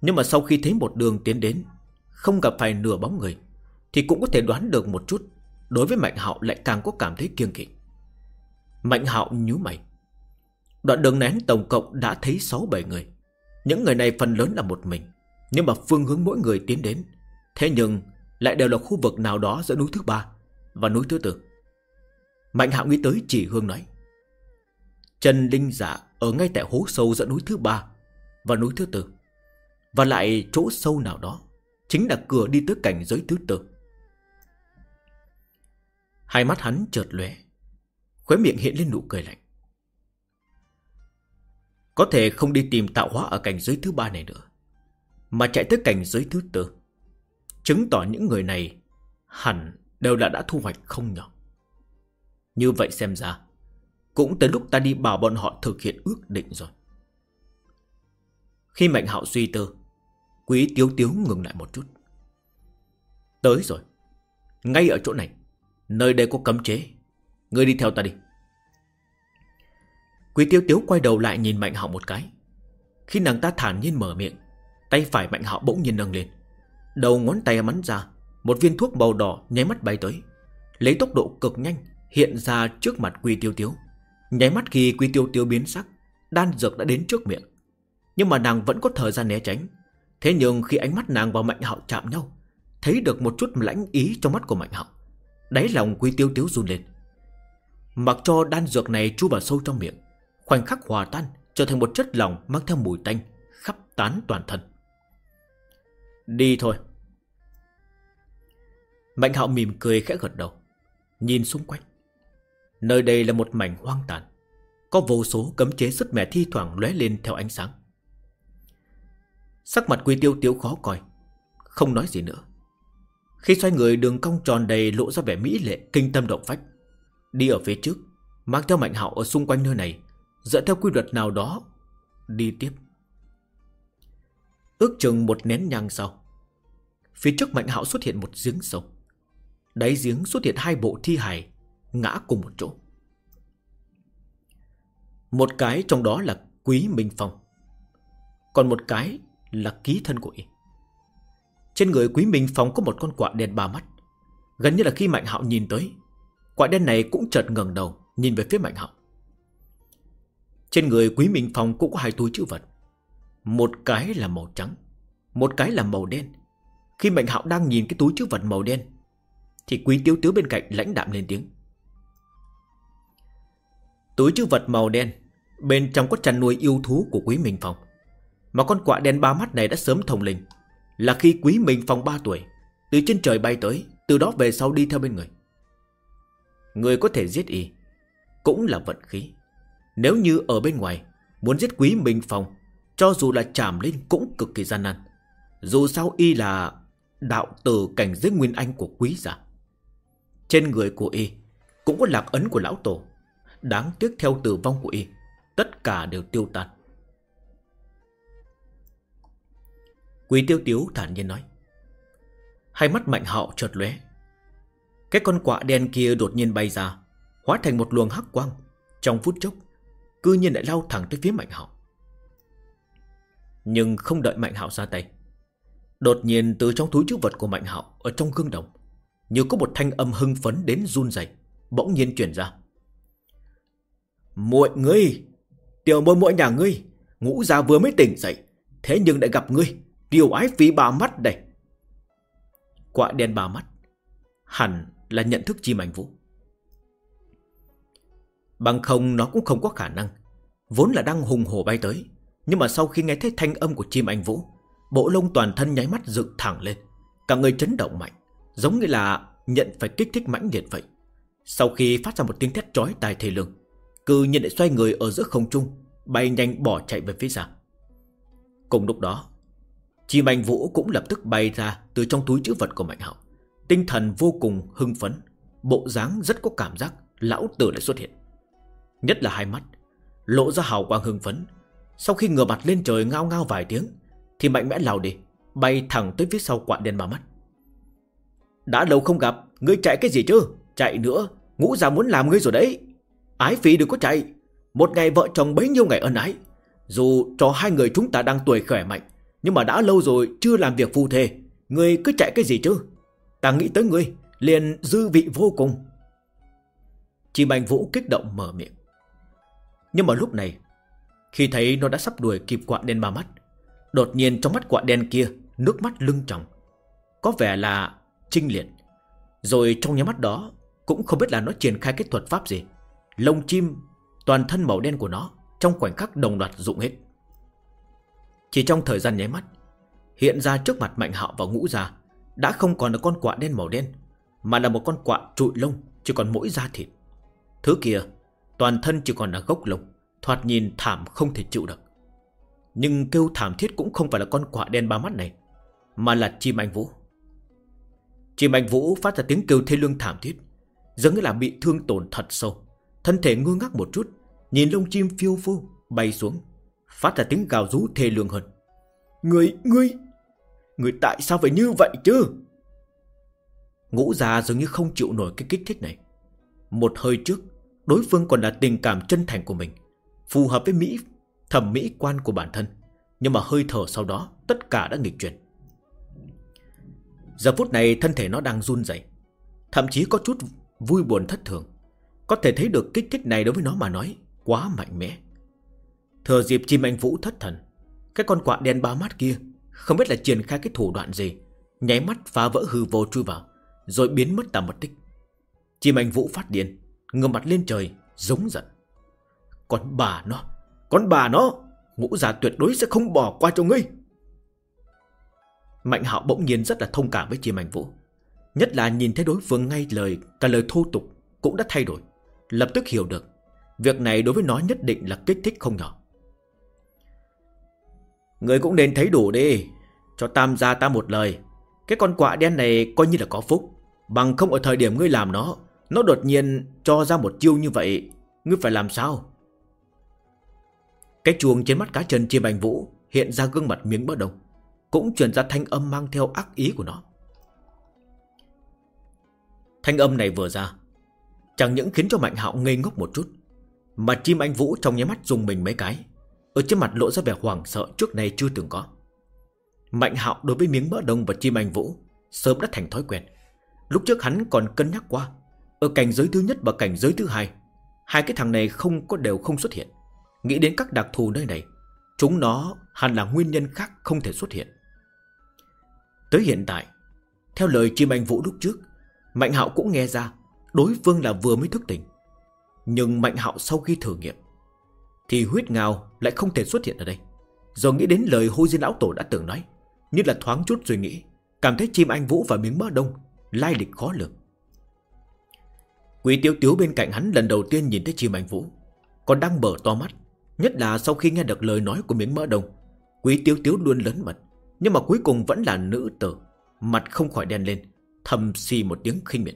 Nhưng mà sau khi thấy một đường tiến đến, Không gặp phải nửa bóng người, Thì cũng có thể đoán được một chút, Đối với Mạnh Hạo lại càng có cảm thấy kiêng kỵ. Mạnh Hạo nhíu mày. Đoạn đường nén tổng cộng đã thấy 6-7 người. Những người này phần lớn là một mình, Nhưng mà phương hướng mỗi người tiến đến. Thế nhưng lại đều là khu vực nào đó giữa núi thứ ba Và núi thứ tư. Mạnh Hạo nghĩ tới chỉ hương nói Trần Linh giả ở ngay tại hố sâu giữa núi thứ ba Và núi thứ tư Và lại chỗ sâu nào đó Chính là cửa đi tới cảnh giới thứ tư. Hai mắt hắn chợt lóe, Khóe miệng hiện lên nụ cười lạnh. Có thể không đi tìm tạo hóa ở cảnh giới thứ ba này nữa Mà chạy tới cảnh giới thứ tư. Chứng tỏ những người này Hẳn đều đã đã thu hoạch không nhỏ. Như vậy xem ra, Cũng tới lúc ta đi bảo bọn họ thực hiện ước định rồi. Khi Mạnh hạo suy tư, Quý tiếu tiếu ngừng lại một chút. Tới rồi, Ngay ở chỗ này, Nơi đây có cấm chế, Ngươi đi theo ta đi. Quý Tiếu tiếu quay đầu lại nhìn Mạnh Hạo một cái. Khi nàng ta thản nhiên mở miệng, Tay phải Mạnh Hạo bỗng nhiên nâng lên. Đầu ngón tay mắn ra, Một viên thuốc màu đỏ nháy mắt bay tới. Lấy tốc độ cực nhanh, Hiện ra trước mặt Quy tiêu tiếu Nháy mắt khi Quy tiêu tiếu biến sắc, Đan dược đã đến trước miệng. Nhưng mà nàng vẫn có thời gian né tránh. Thế nhưng khi ánh mắt nàng và Mạnh Hạo chạm nhau, Thấy được một chút lãnh ý trong mắt của Mạnh Hạo, Đáy lòng Quy tiêu tiếu run lên. Mặc cho đan dược này chu vào sâu trong miệng, Khoảnh khắc hòa tan, Trở thành một chất lỏng mang theo mùi tanh, Khắp tán toàn thân. Đi thôi. Mạnh hạo mỉm cười khẽ gật đầu, Nhìn xung quanh. Nơi đây là một mảnh hoang tàn, Có vô số cấm chế sức mẻ thi thoảng lóe lên theo ánh sáng. Sắc mặt quy tiêu tiêu khó coi, Không nói gì nữa. Khi xoay người, đường cong tròn đầy lộ ra vẻ mỹ lệ, kinh tâm động phách. Đi ở phía trước, Mang theo mạnh hạo ở xung quanh nơi này Dựa theo quy luật nào đó, Đi tiếp. Ước chừng một nén nhang sau. Phía trước mạnh hạo xuất hiện một giếng sâu. Đáy giếng xuất hiện hai bộ thi hài, Ngã cùng một chỗ. Một cái trong đó là Quý Minh Phong, Còn một cái là ký thân của y. Trên người Quý Minh Phong có một con quạ đen ba mắt. Gần như là khi Mạnh Hạo nhìn tới, quạ đen này cũng chợt ngẩng đầu Nhìn về phía Mạnh Hạo. Trên người Quý Minh Phong cũng có hai túi chữ vật. Một cái là màu trắng, Một cái là màu đen. Khi Mạnh Hạo đang nhìn cái túi chứa vật màu đen, Thì Quý Tiếu Tiếu bên cạnh lãnh đạm lên tiếng. Túi chứa vật màu đen, Bên trong có chăn nuôi yêu thú của Quý Minh Phong. Mà con quạ đen ba mắt này đã sớm thông linh, Là khi Quý Minh Phong 3 tuổi, Từ trên trời bay tới, Từ đó về sau đi theo bên người. Người có thể giết y, Cũng là vận khí. Nếu như ở bên ngoài, Muốn giết quý Minh Phong cho dù là chạm lên cũng cực kỳ gian nan. Dù sao y là Đạo tử cảnh giới nguyên anh của quý giả. Trên người của y Cũng có lạc ấn của lão tổ. Đáng tiếc theo tử vong của y, Tất cả đều tiêu tan. Quý tiêu tiếu thản nhiên nói. Hai mắt mạnh hạo chợt lóe. Cái con quạ đen kia đột nhiên bay ra, Hóa thành một luồng hắc quang. Trong phút chốc, Cư nhiên lại lao thẳng tới phía Mạnh Hạo. Nhưng không đợi Mạnh Hạo ra tay Đột nhiên từ trong túi chữ vật của Mạnh Hạo Ở trong gương đồng, Như có một thanh âm hưng phấn đến run rẩy, Bỗng nhiên chuyển ra muội ngươi, Tiểu môi muội nhà ngươi, Ngũ già vừa mới tỉnh dậy, Thế nhưng lại gặp ngươi, Điều ái phí bà mắt đây Quạ đen bà mắt, Hẳn là nhận thức chim ảnh vũ. Bằng không nó cũng không có khả năng. Vốn là đang hùng hổ bay tới. Nhưng mà sau khi nghe thấy thanh âm của chim anh Vũ, bộ lông toàn thân nháy mắt dựng thẳng lên. Cả người chấn động mạnh, giống như là nhận phải kích thích mãnh liệt vậy. Sau khi phát ra một tiếng thét chói tai thê lương, cư nhiên lại xoay người ở giữa không trung, bay nhanh bỏ chạy về phía xa. Cùng lúc đó, chim anh Vũ cũng lập tức bay ra từ trong túi chữ vật của Mạnh Hạo. Tinh thần vô cùng hưng phấn Bộ dáng rất có cảm giác Lão tử lại xuất hiện Nhất là hai mắt Lộ ra hào quang hưng phấn sau khi ngửa mặt lên trời ngao ngao vài tiếng, Thì mạnh mẽ lao đi, Bay thẳng tới phía sau quạ đen ba mắt. Đã lâu không gặp, Ngươi chạy cái gì chứ? Chạy nữa, Ngũ già muốn làm ngươi rồi đấy. Ái phi đừng có chạy. Một ngày vợ chồng bấy nhiêu ngày ân ái. Dù cho hai người chúng ta đang tuổi khỏe mạnh, Nhưng mà đã lâu rồi chưa làm việc phù thề, Ngươi cứ chạy cái gì chứ? Ta nghĩ tới ngươi, Liền dư vị vô cùng. Chị Bành Vũ kích động mở miệng. Nhưng mà lúc này khi thấy nó đã sắp đuổi kịp quạ đen ba mắt, Đột nhiên trong mắt quạ đen kia, Nước mắt lưng tròng. Có vẻ là trinh liệt. Rồi trong nhà mắt đó, Cũng không biết là nó triển khai kết thuật pháp gì. Lông chim, Toàn thân màu đen của nó, Trong khoảnh khắc đồng loạt rụng hết. Chỉ trong thời gian nháy mắt, Hiện ra trước mặt Mạnh Hạo và Ngũ già Đã không còn là con quạ đen màu đen, Mà là một con quạ trụi lông, Chỉ còn mỗi da thịt. Thứ kia, Toàn thân chỉ còn là gốc lông. Thoạt nhìn thảm không thể chịu được. Nhưng kêu thảm thiết cũng không phải là con quạ đen ba mắt này Mà là chim anh vũ. Chim anh vũ phát ra tiếng kêu thê lương thảm thiết Giống như là bị thương tổn thật sâu. Thân thể ngơ ngác một chút Nhìn lông chim phiêu phô bay xuống Phát ra tiếng gào rú thê lương hơn. Người, ngươi Người tại sao phải như vậy chứ? Ngũ già dường như không chịu nổi cái kích thích này. Một hơi trước Đối phương còn là tình cảm chân thành của mình. Phù hợp với Mỹ Thẩm mỹ quan của bản thân. Nhưng mà hơi thở sau đó Tất cả đã nghịch chuyển. Giờ phút này thân thể nó đang run rẩy, Thậm chí có chút vui buồn thất thường. Có thể thấy được kích thích này đối với nó mà nói Quá mạnh mẽ. Thừa dịp chim anh vũ thất thần Cái con quạ đen ba mắt kia Không biết là triển khai cái thủ đoạn gì Nháy mắt phá vỡ hư vô chui vào Rồi biến mất tầm mất tích. Chim anh vũ phát điên ngửa mặt lên trời giống giận. Con bà nó, Con bà nó, Ngũ già tuyệt đối sẽ không bỏ qua cho ngươi. Mạnh hạo bỗng nhiên rất là thông cảm với chim anh vũ. Nhất là nhìn thấy đối phương ngay lời, Cả lời thô tục cũng đã thay đổi. Lập tức hiểu được, Việc này đối với nó nhất định là kích thích không nhỏ. Người cũng nên thấy đủ đi, Cho tam gia ta một lời. Cái con quạ đen này coi như là có phúc. Bằng không ở thời điểm ngươi làm nó Nó đột nhiên cho ra một chiêu như vậy, Ngươi phải làm sao? Cái chuông trên mắt cá chân chim bành vũ Hiện ra gương mặt miếng bắt đầu, Cũng truyền ra thanh âm mang theo ác ý của nó. Thanh âm này vừa ra Chẳng những khiến cho Mạnh hạo ngây ngốc một chút Mà chim anh Vũ trong nháy mắt dùng mình mấy cái Ở trên mặt lộ ra vẻ hoảng sợ trước này chưa từng có. Mạnh hạo đối với miếng mỡ đông và chim anh Vũ Sớm đã thành thói quen. Lúc trước hắn còn cân nhắc qua Ở cảnh giới thứ nhất và cảnh giới thứ hai Hai cái thằng này không có đều không xuất hiện. Nghĩ đến các đặc thù nơi này, Chúng nó hẳn là nguyên nhân khác không thể xuất hiện. Tới hiện tại, Theo lời chim anh Vũ lúc trước, Mạnh hạo cũng nghe ra Đối phương là vừa mới thức tỉnh. Nhưng Mạnh hạo sau khi thử nghiệm, Thì huyết ngào lại không thể xuất hiện ở đây. Rồi nghĩ đến lời hôi diên lão tổ đã từng nói, Như là thoáng chút suy nghĩ, Cảm thấy chim anh vũ và miếng mỡ đông Lai lịch khó lường. Quý tiêu tiếu bên cạnh hắn lần đầu tiên nhìn thấy chim anh vũ, Còn đang mở to mắt. Nhất là sau khi nghe được lời nói của miếng mỡ đồng, Quý tiêu tiếu luôn lớn mật, Nhưng mà cuối cùng vẫn là nữ tử, Mặt không khỏi đen lên, Thầm xì một tiếng khinh miệt.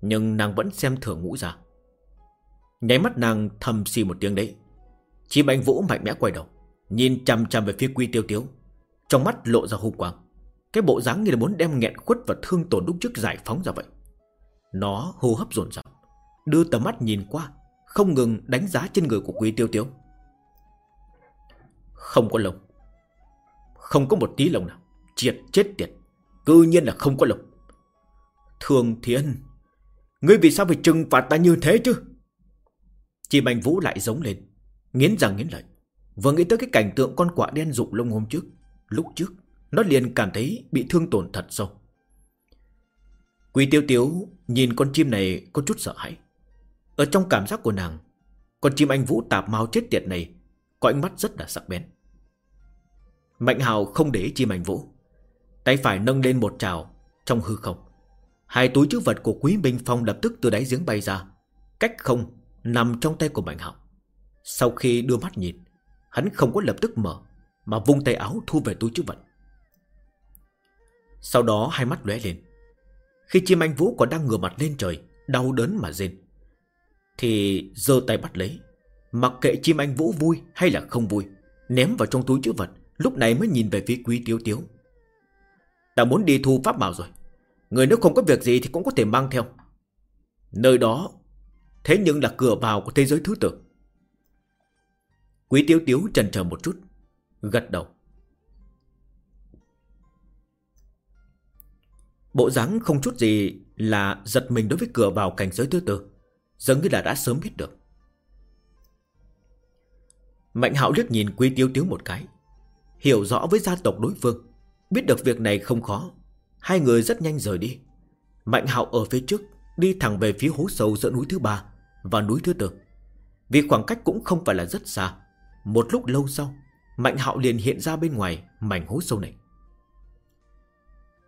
Nhưng nàng vẫn xem thường ngũ ra Nháy mắt nàng thầm xì một tiếng đấy. Chim anh vũ mạnh mẽ quay đầu, Nhìn chằm chằm về phía quý tiêu tiếu. Trong mắt lộ ra hung quang. Cái bộ dáng như là muốn đem nghẹn khuất và thương tổn lúc trước giải phóng ra vậy. Nó hô hấp dồn dập, Đưa tầm mắt nhìn qua, Không ngừng đánh giá trên người của quý tiêu tiếu. Không có lông. Không có một tí lông nào. Triệt chết tiệt. Cư nhiên là không có lông. Thường thiên, Ngươi vì sao phải trừng phạt ta như thế chứ? Chị Bành Vũ lại giống lên, Nghiến răng nghiến lợi. Vừa nghĩ tới cái cảnh tượng con quạ đen rụng lông hôm trước, Lúc trước, Nó liền cảm thấy bị thương tổn thật sâu. Quỳ tiêu tiếu Nhìn con chim này có chút sợ hãi. Ở trong cảm giác của nàng, Con chim anh Vũ tạp mau chết tiệt này có ánh mắt rất là sắc bén. Mạnh hào không để chim anh Vũ Tay phải nâng lên một trào Trong hư không. Hai túi chữ vật của Quý Minh Phong lập tức từ đáy giếng bay ra, Cách không Nằm trong tay của Mạnh Hạo Sau khi đưa mắt nhìn, Hắn không có lập tức mở, Mà vung tay áo thu về túi chữ vật. Sau đó hai mắt lóe lên. Khi chim anh Vũ còn đang ngửa mặt lên trời, Đau đớn mà rên, Thì giơ tay bắt lấy. Mặc kệ chim anh Vũ vui hay là không vui, Ném vào trong túi chữ vật, Lúc này mới nhìn về phía quý tiếu tiếu. Ta muốn đi thu pháp bảo rồi, Người nếu không có việc gì thì cũng có thể mang theo. Nơi đó, Thế nhưng là cửa vào của thế giới thứ tự. Quý tiếu tiếu chần chờ một chút, Gật đầu. Bộ dáng không chút gì là giật mình đối với cửa vào cảnh giới thứ tư Giống như là đã sớm biết được. Mạnh hạo liếc nhìn quý tiếu tiếu một cái. Hiểu rõ với gia tộc đối phương, Biết được việc này không khó. Hai người rất nhanh rời đi. Mạnh hạo ở phía trước, Đi thẳng về phía hố sâu giữa núi thứ ba Và núi thứ tư. Vì khoảng cách cũng không phải là rất xa, Một lúc lâu sau, Mạnh hạo liền hiện ra bên ngoài mảnh hố sâu này.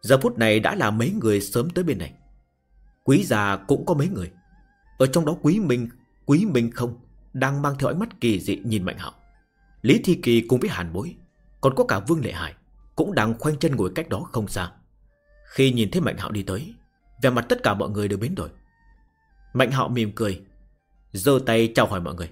Giờ phút này đã là mấy người sớm tới bên này. Quý già cũng có mấy người. Ở trong đó quý minh Quý minh không đang mang theo ánh mắt kỳ dị nhìn Mạnh hạo. Lý Thi Kỳ cùng với Hàn Bối, Còn có cả Vương Lệ Hải Cũng đang khoanh chân ngồi cách đó không xa. Khi nhìn thấy Mạnh hạo đi tới, vẻ mặt tất cả mọi người đều biến đổi. Mạnh hạo mỉm cười, giơ tay chào hỏi mọi người.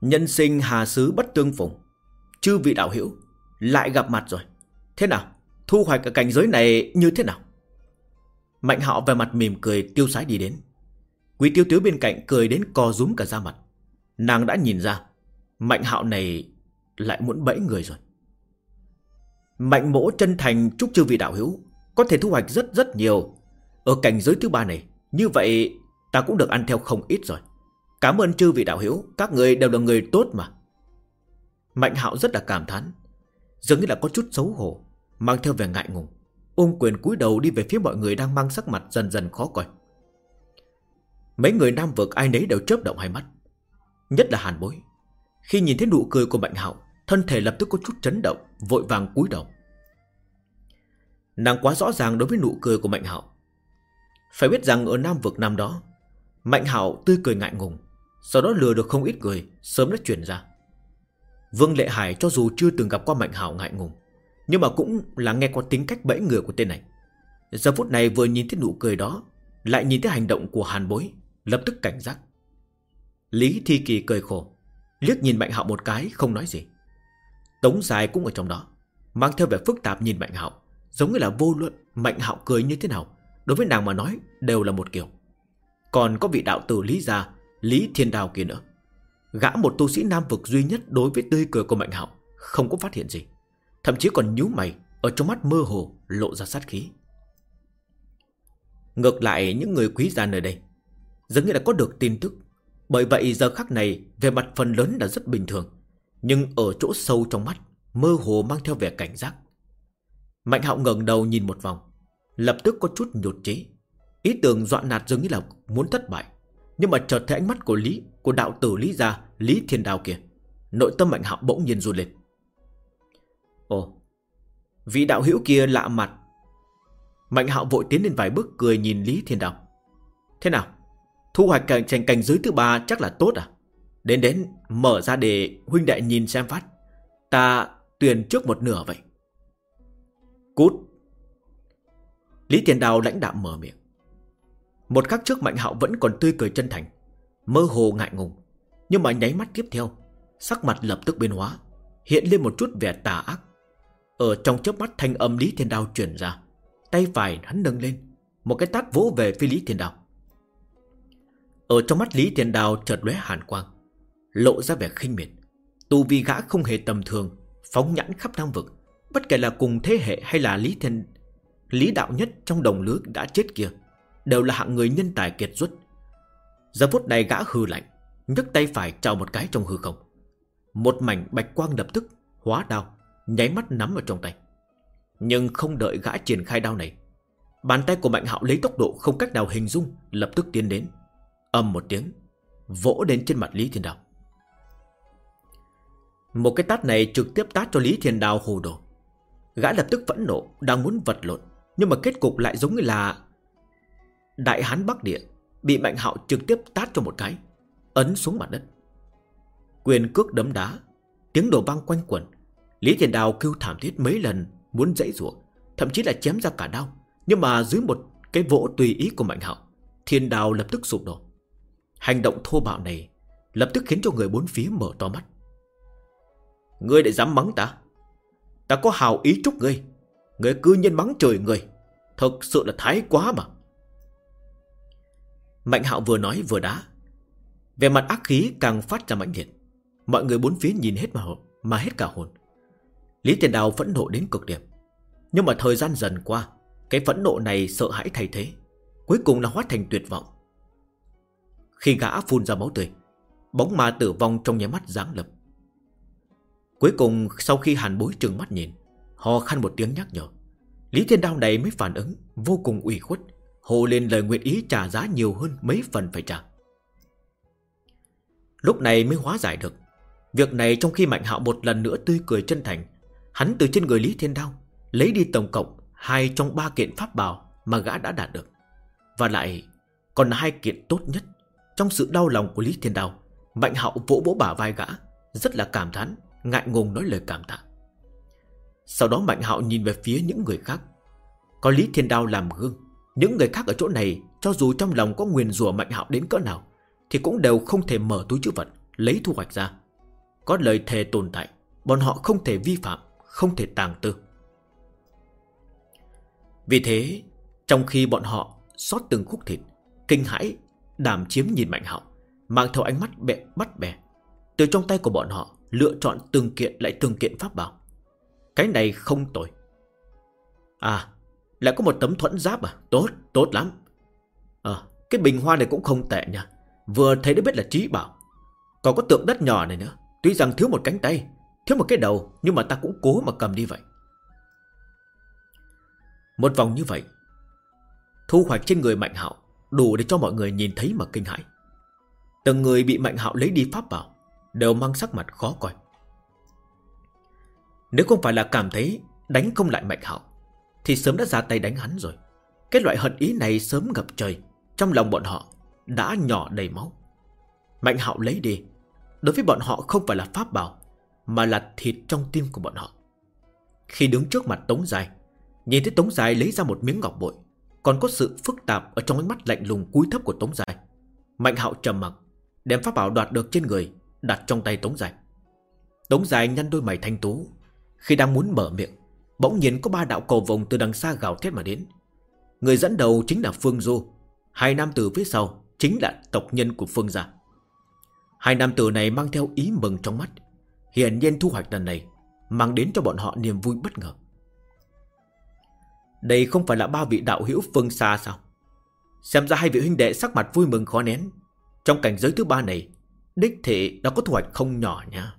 Nhân sinh hà sứ bất tương phùng. Chư vị đạo hữu, Lại gặp mặt rồi. Thế nào? Thu hoạch ở cảnh giới này như thế nào? Mạnh hạo về mặt mỉm cười, tiêu sái đi đến. Quý tiêu tiếu bên cạnh cười đến co rúm cả da mặt. Nàng đã nhìn ra, Mạnh hạo này lại muốn bẫy người rồi. Mạnh mỗ chân thành chúc chư vị đạo hữu Có thể thu hoạch rất rất nhiều. Ở cảnh giới thứ ba này, Như vậy ta cũng được ăn theo không ít rồi. Cảm ơn chư vị đạo hữu, Các người đều là người tốt mà. Mạnh hạo rất là cảm thán, Dường như là có chút xấu hổ, Mang theo vẻ ngại ngùng, Ôm quyền cúi đầu đi về phía mọi người đang mang sắc mặt dần dần khó coi. Mấy người nam vực ai nấy đều chớp động hai mắt, Nhất là hàn bối. Khi nhìn thấy nụ cười của Mạnh hạo, Thân thể lập tức có chút chấn động, Vội vàng cúi đầu. Nàng quá rõ ràng đối với nụ cười của Mạnh hạo. Phải biết rằng ở nam vực năm đó, Mạnh hạo tươi cười ngại ngùng sau đó lừa được không ít người, Sớm đã chuyển ra. Vương Lệ Hải cho dù chưa từng gặp qua Mạnh Hảo ngại ngùng, Nhưng mà cũng là nghe qua tính cách bẫy người của tên này. Giờ phút này vừa nhìn thấy nụ cười đó, Lại nhìn thấy hành động của hàn bối, Lập tức cảnh giác. Lý Thi Kỳ cười khổ, Liếc nhìn Mạnh Hạo một cái, không nói gì. Tống dài cũng ở trong đó, Mang theo vẻ phức tạp nhìn Mạnh Hạo Giống như là vô luận Mạnh Hạo cười như thế nào, Đối với nàng mà nói đều là một kiểu. Còn có vị đạo tử Lý Gia Lý Thiên Đào kia nữa. Gã một tu sĩ nam vực duy nhất đối với tươi cười của Mạnh Hạo Không có phát hiện gì. Thậm chí còn nhíu mày, Ở trong mắt mơ hồ lộ ra sát khí. Ngược lại những người quý gia nơi đây Dường như là có được tin tức, Bởi vậy giờ khắc này Về mặt phần lớn là rất bình thường, Nhưng ở chỗ sâu trong mắt Mơ hồ mang theo vẻ cảnh giác. Mạnh hạo ngẩng đầu nhìn một vòng, Lập tức có chút nhột chế. Ý tưởng dọa nạt dường như là muốn thất bại nhưng mà chợt thấy ánh mắt của Lý, Của đạo tử Lý gia Lý Thiên Đào kia. Nội tâm mạnh hạo bỗng nhiên run lên. Ồ, Vị đạo hữu kia lạ mặt. Mạnh hạo vội tiến lên vài bước, cười nhìn Lý Thiên Đào Thế nào? Thu hoạch cảnh tranh cảnh giới thứ ba chắc là tốt à? Đến đến, mở ra để huynh đệ nhìn xem phát. Ta tuyển trước một nửa vậy. Cút. Lý Thiên Đào lãnh đạm mở miệng một khắc trước Mạnh Hạo vẫn còn tươi cười chân thành. Mơ hồ ngại ngùng, Nhưng mà nháy mắt tiếp theo, Sắc mặt lập tức biến hóa, Hiện lên một chút vẻ tà ác. Ở trong chớp mắt thanh âm Lý Thiên Đao truyền ra, Tay phải hắn nâng lên, Một cái tát vỗ về phía Lý Thiên Đao. Ở trong mắt Lý Thiên Đao chợt lóe hàn quang, Lộ ra vẻ khinh miệt. Tu vi gã không hề tầm thường, Phóng nhãn khắp Nam Vực, Bất kể là cùng thế hệ hay là Lý Thiên, Lý đạo nhất trong đồng lứa đã chết kia Đều là hạng người nhân tài kiệt xuất. Giờ phút này gã hư lạnh, nhấc tay phải chào một cái trong hư không. Một mảnh bạch quang lập tức, Hóa đao, Nháy mắt nắm ở trong tay. Nhưng không đợi gã triển khai đao này, Bàn tay của Mạnh Hạo lấy tốc độ không cách nào hình dung, Lập tức tiến đến. Âm một tiếng, Vỗ đến trên mặt Lý Thiên Đào. Một cái tát này trực tiếp tát cho Lý Thiên Đào hồ đồ. Gã lập tức phẫn nộ, Đang muốn vật lộn, Nhưng mà kết cục lại giống như là Đại hán Bắc Địa Bị Mạnh Hạo trực tiếp tát cho một cái Ấn xuống mặt đất. Quyền cước đấm đá Tiếng đổ vang quanh quẩn Lý Thiền Đào kêu thảm thiết mấy lần Muốn dãy ruộng, Thậm chí là chém ra cả đau Nhưng mà dưới một cái vỗ tùy ý của Mạnh Hạo Thiên Đào lập tức sụp đổ. Hành động thô bạo này Lập tức khiến cho người bốn phía mở to mắt. Ngươi lại dám mắng ta? Ta có hào ý chúc ngươi. Ngươi cư nhiên mắng trời người. Thật sự là thái quá mà. Mạnh hạo vừa nói vừa đá. Về mặt ác khí càng phát ra mạnh liệt. Mọi người bốn phía nhìn hết mà, mà hết cả hồn. Lý Tiền Đào phẫn nộ đến cực điểm. Nhưng mà thời gian dần qua Cái phẫn nộ này sợ hãi thay thế Cuối cùng là hóa thành tuyệt vọng. Khi gã phun ra máu tươi Bóng ma tử vong trong nháy mắt giáng lập Cuối cùng sau khi hàn bối trừng mắt nhìn Họ khăn một tiếng nhắc nhở Lý Thiên Đao này mới phản ứng Vô cùng ủy khuất. Hồ lên lời nguyện ý trả giá nhiều hơn mấy phần phải trả Lúc này mới hóa giải được. Việc này trong khi Mạnh Hạo một lần nữa tươi cười chân thành, Hắn từ trên người Lý Thiên Đao Lấy đi tổng cộng Hai trong ba kiện pháp bảo Mà gã đã đạt được. Và lại còn hai kiện tốt nhất. Trong sự đau lòng của Lý Thiên Đao, Mạnh Hạo vỗ vỗ bả vai gã, Rất là cảm thán, Ngại ngùng nói lời cảm tạ. Sau đó Mạnh Hạo nhìn về phía những người khác. Có Lý Thiên Đao làm gương những người khác ở chỗ này, Cho dù trong lòng có nguyền rủa Mạnh Hạo đến cỡ nào, Thì cũng đều không thể mở túi chữ vật, Lấy thu hoạch ra. Có lời thề tồn tại, Bọn họ không thể vi phạm, Không thể tàng tư. Vì thế, Trong khi bọn họ xót từng khúc thịt, Kinh hãi, Đàm chiếm nhìn Mạnh Hạo, Mang theo ánh mắt bẹ bắt bè Từ trong tay của bọn họ Lựa chọn từng kiện lại từng kiện pháp bảo. Cái này không tồi. À lại có một tấm thuẫn giáp à? Tốt, tốt lắm. Ờ, cái bình hoa này cũng không tệ nha Vừa thấy đã biết là trí bảo. Còn có tượng đất nhỏ này nữa. Tuy rằng thiếu một cánh tay Thiếu một cái đầu Nhưng mà ta cũng cố mà cầm đi vậy. Một vòng như vậy Thu hoạch trên người Mạnh Hạo Đủ để cho mọi người nhìn thấy mà kinh hãi. Từng người bị Mạnh Hạo lấy đi pháp bảo Đều mang sắc mặt khó coi. Nếu không phải là cảm thấy Đánh không lại Mạnh Hạo thì sớm đã ra tay đánh hắn rồi. Cái loại hận ý này sớm ngập trời, Trong lòng bọn họ đã nhỏ đầy máu. Mạnh Hạo lấy đi, Đối với bọn họ không phải là pháp bảo, Mà là thịt trong tim của bọn họ. Khi đứng trước mặt Tống Dài, Nhìn thấy Tống Dài lấy ra một miếng ngọc bội, Còn có sự phức tạp Ở trong ánh mắt lạnh lùng cúi thấp của Tống Dài, Mạnh Hạo trầm mặc, Đem pháp bảo đoạt được trên người, Đặt trong tay Tống Dài. Tống Dài nhăn đôi mày thanh tú, Khi đang muốn mở miệng Bỗng nhiên có ba đạo cầu vồng từ đằng xa gào thét mà đến. Người dẫn đầu chính là Phương Du, Hai nam tử phía sau Chính là tộc nhân của Phương gia. Hai nam tử này mang theo ý mừng trong mắt, Hiển nhiên thu hoạch lần này Mang đến cho bọn họ niềm vui bất ngờ. Đây không phải là ba vị đạo hữu Phương xa sao? Xem ra hai vị huynh đệ sắc mặt vui mừng khó nén. Trong cảnh giới thứ ba này, Đích thị đã có thu hoạch không nhỏ nha.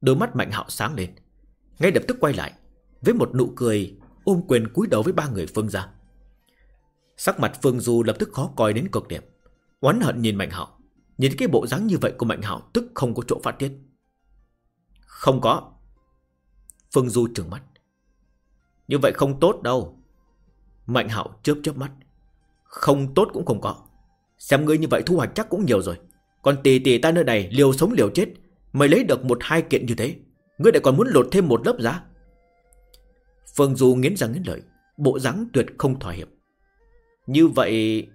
Đôi mắt mạnh hạo sáng lên, Ngay lập tức quay lại với một nụ cười ôm quyền cúi đầu với ba người Phương ra Sắc mặt Phương Du lập tức khó coi đến cực điểm. Oán hận nhìn Mạnh Hạo. Nhìn cái bộ dáng như vậy của Mạnh Hạo Tức không có chỗ phát tiết. Không có. Phương Du trừng mắt. Như vậy không tốt đâu. Mạnh Hạo chớp chớp mắt. Không tốt cũng không có. Xem ngươi như vậy thu hoạch chắc cũng nhiều rồi. Còn tỷ tỷ ta nơi này liều sống liều chết. Mày lấy được một hai kiện như thế. Ngươi lại còn muốn lột thêm một lớp giá. Phương Du nghiến răng nghiến lợi, Bộ dáng tuyệt không thỏa hiệp. Như vậy,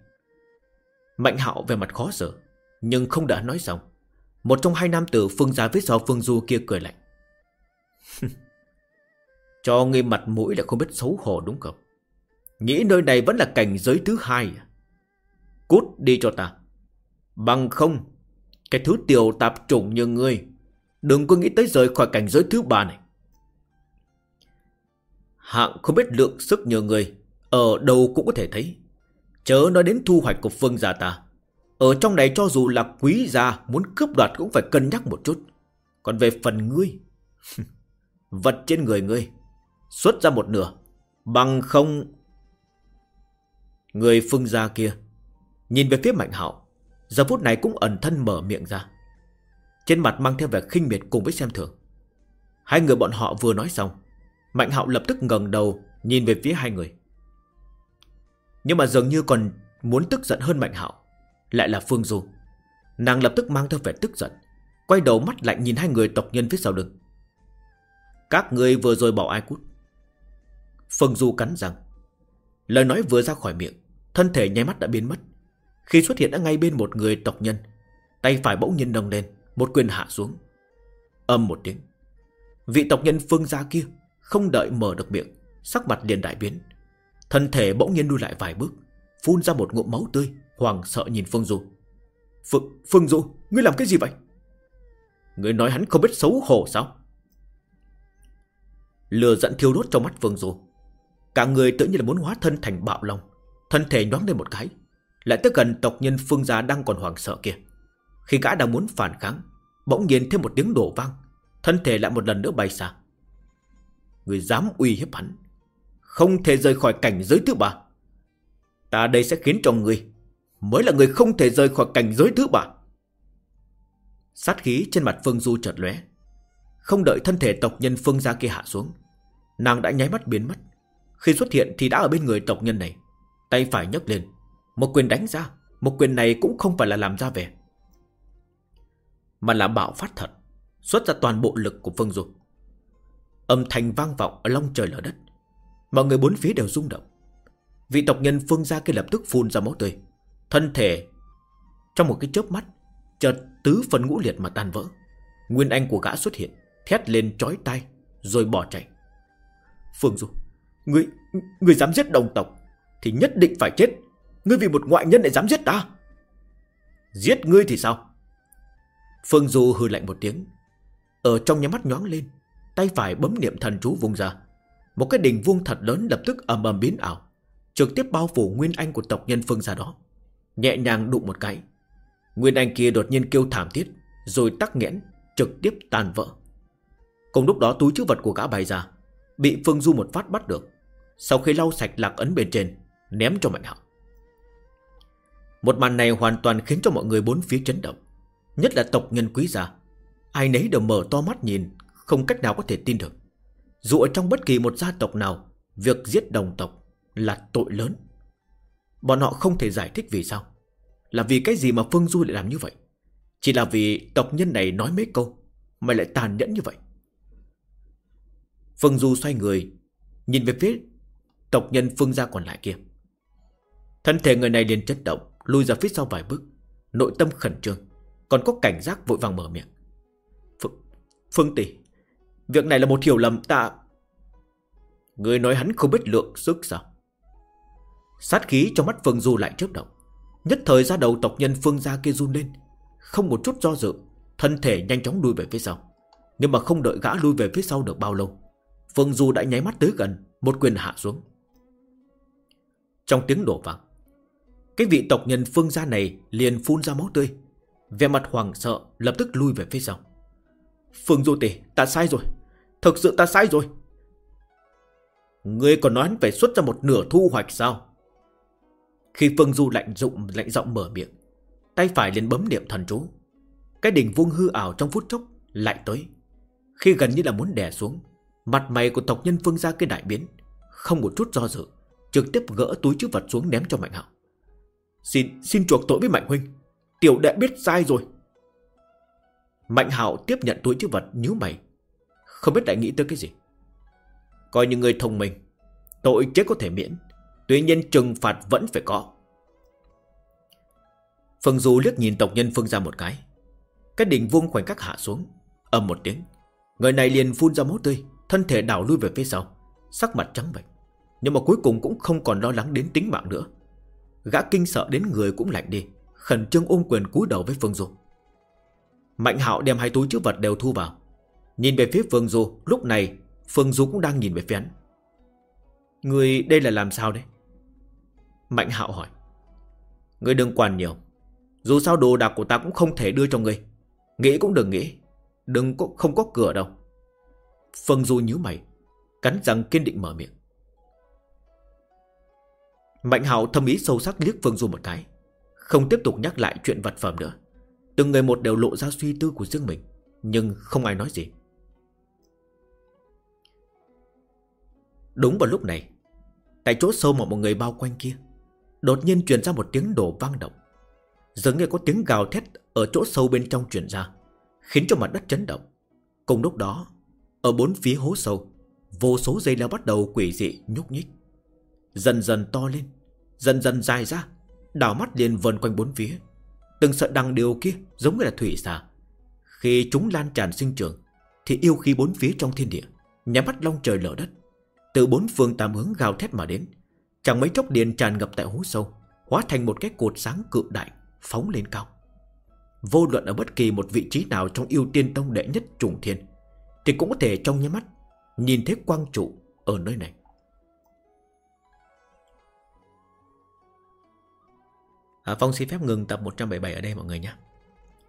Mạnh hạo về mặt khó xử, Nhưng không đã nói xong. Một trong hai nam tử Phương gia phía sau Phương Du kia cười lạnh. Cho ngươi mặt mũi là không biết xấu hổ đúng không? Nghĩ nơi này vẫn là cảnh giới thứ hai à? Cút đi cho ta. Bằng không, cái thứ tiểu tạp trùng như ngươi, Đừng có nghĩ tới rời khỏi cảnh giới thứ ba này. Hạng không biết lượng sức nhờ người, Ở đâu cũng có thể thấy. Chớ nói đến thu hoạch của phương gia ta. Ở trong này cho dù là quý gia Muốn cướp đoạt cũng phải cân nhắc một chút. Còn về phần ngươi, Vật trên người ngươi, Xuất ra một nửa, Bằng không, Người phương gia kia, Nhìn về phía mạnh hạo, Giờ phút này cũng ẩn thân mở miệng ra. Trên mặt mang theo vẻ khinh miệt cùng với xem thường. Hai người bọn họ vừa nói xong Mạnh hạo lập tức ngẩng đầu, Nhìn về phía hai người. Nhưng mà dường như còn Muốn tức giận hơn Mạnh Hạo, Lại là Phương Du. Nàng lập tức mang theo vẻ tức giận, Quay đầu mắt lạnh nhìn hai người tộc nhân phía sau lưng. Các người vừa rồi bảo ai cút? Phương Du cắn răng. Lời nói vừa ra khỏi miệng, Thân thể nháy mắt đã biến mất. Khi xuất hiện đã ngay bên một người tộc nhân, Tay phải bỗng nhiên nâng lên, Một quyền hạ xuống. Âm một tiếng, Vị tộc nhân phương gia kia không đợi mở được miệng Sắc mặt liền đại biến. Thân thể bỗng nhiên đuôi lại vài bước Phun ra một ngụm máu tươi Hoàng sợ nhìn Phương Du. Phương, Phương Du, ngươi làm cái gì vậy? Ngươi nói hắn không biết xấu hổ sao? Lừa giận thiêu đốt trong mắt Phương Du. Cả người tự nhiên là muốn hóa thân thành bạo long Thân thể nhoáng lên một cái Lại tới gần tộc nhân Phương gia đang còn hoàng sợ kia. Khi gã đang muốn phản kháng Bỗng nhiên thêm một tiếng đổ vang Thân thể lại một lần nữa bay xa. Người dám uy hiếp hắn. Không thể rời khỏi cảnh giới thứ ba. Ta đây sẽ khiến cho người Mới là người không thể rời khỏi cảnh giới thứ ba. Sát khí trên mặt Phương Du chợt lóe. Không đợi thân thể tộc nhân Phương gia kia hạ xuống, Nàng đã nháy mắt biến mất. Khi xuất hiện thì đã ở bên người tộc nhân này. Tay phải nhấc lên, Một quyền đánh ra. Một quyền này cũng không phải là làm ra về Mà là bạo phát thật, Xuất ra toàn bộ lực của Phương Du. Âm thanh vang vọng ở long trời lở đất. Mọi người bốn phía đều rung động. Vị tộc nhân Phương gia kia lập tức phun ra máu tươi. Thân thể Trong một cái chớp mắt Chợt tứ phần ngũ liệt mà tan vỡ. Nguyên anh của gã xuất hiện Thét lên chói tay Rồi bỏ chạy. Phương Du Người, người dám giết đồng tộc Thì nhất định phải chết. Ngươi vì một ngoại nhân lại dám giết ta. Giết ngươi thì sao? Phương Du hư lạnh một tiếng Ở trong nhà mắt nhoáng lên Tay phải bấm niệm thần chú vung ra. Một cái đỉnh vuông thật lớn lập tức ầm ầm biến ảo, Trực tiếp bao phủ nguyên anh của tộc nhân phương ra đó. Nhẹ nhàng đụng một cái, Nguyên anh kia đột nhiên kêu thảm thiết, Rồi tắc nghẽn, Trực tiếp tan vỡ. Cùng lúc đó túi chứa vật của gã bay ra, Bị Phương Du một phát bắt được, Sau khi lau sạch lạc ấn bên trên, Ném cho Mạnh Hạo. Một màn này hoàn toàn khiến cho mọi người bốn phía chấn động, Nhất là tộc nhân quý gia. Ai nấy đều mở to mắt nhìn không cách nào có thể tin được. Dù ở trong bất kỳ một gia tộc nào Việc giết đồng tộc là tội lớn. Bọn họ không thể giải thích vì sao. Là vì cái gì mà Phương Du lại làm như vậy? Chỉ là vì tộc nhân này nói mấy câu Mà lại tàn nhẫn như vậy. Phương Du xoay người Nhìn về phía tộc nhân Phương gia còn lại kia. Thân thể người này liền chất động Lùi ra phía sau vài bước Nội tâm khẩn trương Còn có cảnh giác vội vàng mở miệng. Phương, Phương tỷ Việc này là một hiểu lầm, ta Người nói hắn không biết lượng sức sao? Sát khí trong mắt Phương Du lại chớp động. Nhất thời ra đầu tộc nhân Phương gia kia run lên. Không một chút do dự, Thân thể nhanh chóng lui về phía sau. Nhưng mà không đợi gã lui về phía sau được bao lâu, Phương Du đã nháy mắt tới gần, Một quyền hạ xuống. Trong tiếng đổ vang, Cái vị tộc nhân Phương gia này liền phun ra máu tươi. Về mặt hoàng sợ lập tức lui về phía sau. Phương Du tỷ ta sai rồi. Thực sự ta sai rồi. Ngươi còn nói hắn phải xuất ra một nửa thu hoạch sao? Khi Phương Du lạnh dụng, lạnh giọng mở miệng, Tay phải liền bấm niệm thần chú. Cái đỉnh vuông hư ảo trong phút chốc Lại tới. Khi gần như là muốn đè xuống, Mặt mày của tộc nhân Phương ra cái đại biến Không một chút do dự, Trực tiếp gỡ túi chứa vật xuống ném cho Mạnh Hạo. Xin xin chuộc tội với Mạnh Huynh, Tiểu đệ biết sai rồi. Mạnh Hạo tiếp nhận túi chứa vật nhíu mày không biết đại nghĩ tới cái gì. Coi như người thông minh, Tội chết có thể miễn, Tuy nhiên trừng phạt vẫn phải có. Phương Du liếc nhìn tộc nhân Phương ra một cái. Cái đỉnh vuông khoảnh khắc hạ xuống Âm một tiếng. Người này liền phun ra máu tươi, Thân thể đảo lui về phía sau, Sắc mặt trắng bệch. Nhưng mà cuối cùng cũng không còn lo lắng đến tính mạng nữa. Gã kinh sợ đến người cũng lạnh đi, Khẩn trương ôm quyền cúi đầu với Phương Du. Mạnh hạo đem hai túi chứa vật đều thu vào Nhìn về phía Phương Du, Lúc này Phương Du cũng đang nhìn về phía hắn. Người đây là làm sao đấy? Mạnh hạo hỏi. Người đừng quản nhiều. Dù sao đồ đạc của ta cũng không thể đưa cho người. Nghĩ cũng đừng nghĩ. Đừng có, không có cửa đâu. Phương Du nhíu mày, Cắn răng kiên định mở miệng. Mạnh hạo thâm ý sâu sắc liếc Phương Du một cái, Không tiếp tục nhắc lại chuyện vật phẩm nữa. Từng người một đều lộ ra suy tư của riêng mình, Nhưng không ai nói gì. Đúng vào lúc này, Tại chỗ sâu mà một người bao quanh kia, Đột nhiên truyền ra một tiếng đổ vang động. Dường như có tiếng gào thét Ở chỗ sâu bên trong truyền ra, Khiến cho mặt đất chấn động. Cùng lúc đó, Ở bốn phía hố sâu, Vô số dây leo bắt đầu quỷ dị nhúc nhích. Dần dần to lên, Dần dần dài ra, Đảo mắt liền vần quanh bốn phía. Từng sợi đằng điều kia giống như là thủy xà. Khi chúng lan tràn sinh trưởng, Thì yêu khí bốn phía trong thiên địa Nhắm mắt long trời lở đất. Từ bốn phương tám hướng gào thét mà đến. Chẳng mấy chốc điện tràn ngập tại hố sâu Hóa thành một cái cột sáng cự đại Phóng lên cao. Vô luận ở bất kỳ một vị trí nào Trong yêu tiên tông đệ nhất trùng thiên Thì cũng có thể trong nhắm mắt Nhìn thấy quang trụ ở nơi này. À, Phong xin phép ngừng tập 177 ở đây mọi người nhé.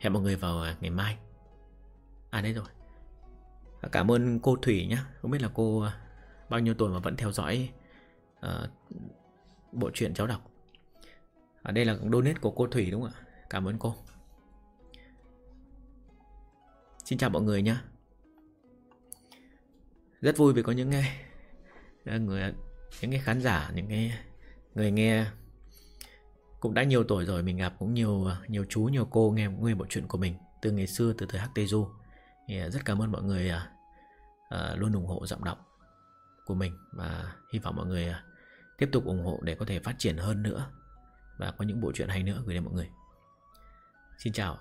Hẹn mọi người vào à, ngày mai. À đây rồi. À, Cảm ơn cô Thủy nhé. Không biết là cô à, bao nhiêu tuổi mà vẫn theo dõi uh, bộ truyện cháu đọc. Ở đây là donate của cô Thủy đúng không ạ? Cảm ơn cô. Xin chào mọi người nhé rất vui vì có những nghe ờ, người những cái khán giả những cái người nghe cũng đã nhiều tuổi rồi mình gặp cũng nhiều nhiều chú nhiều cô nghe nguyên bộ truyện của mình từ ngày xưa từ thời HT Du. Thì ờ, rất cảm ơn mọi người uh, luôn ủng hộ giọng đọc của mình và hy vọng mọi người à, tiếp tục ủng hộ để có thể phát triển hơn nữa và có những bộ truyện hay nữa gửi đến mọi người. Xin chào.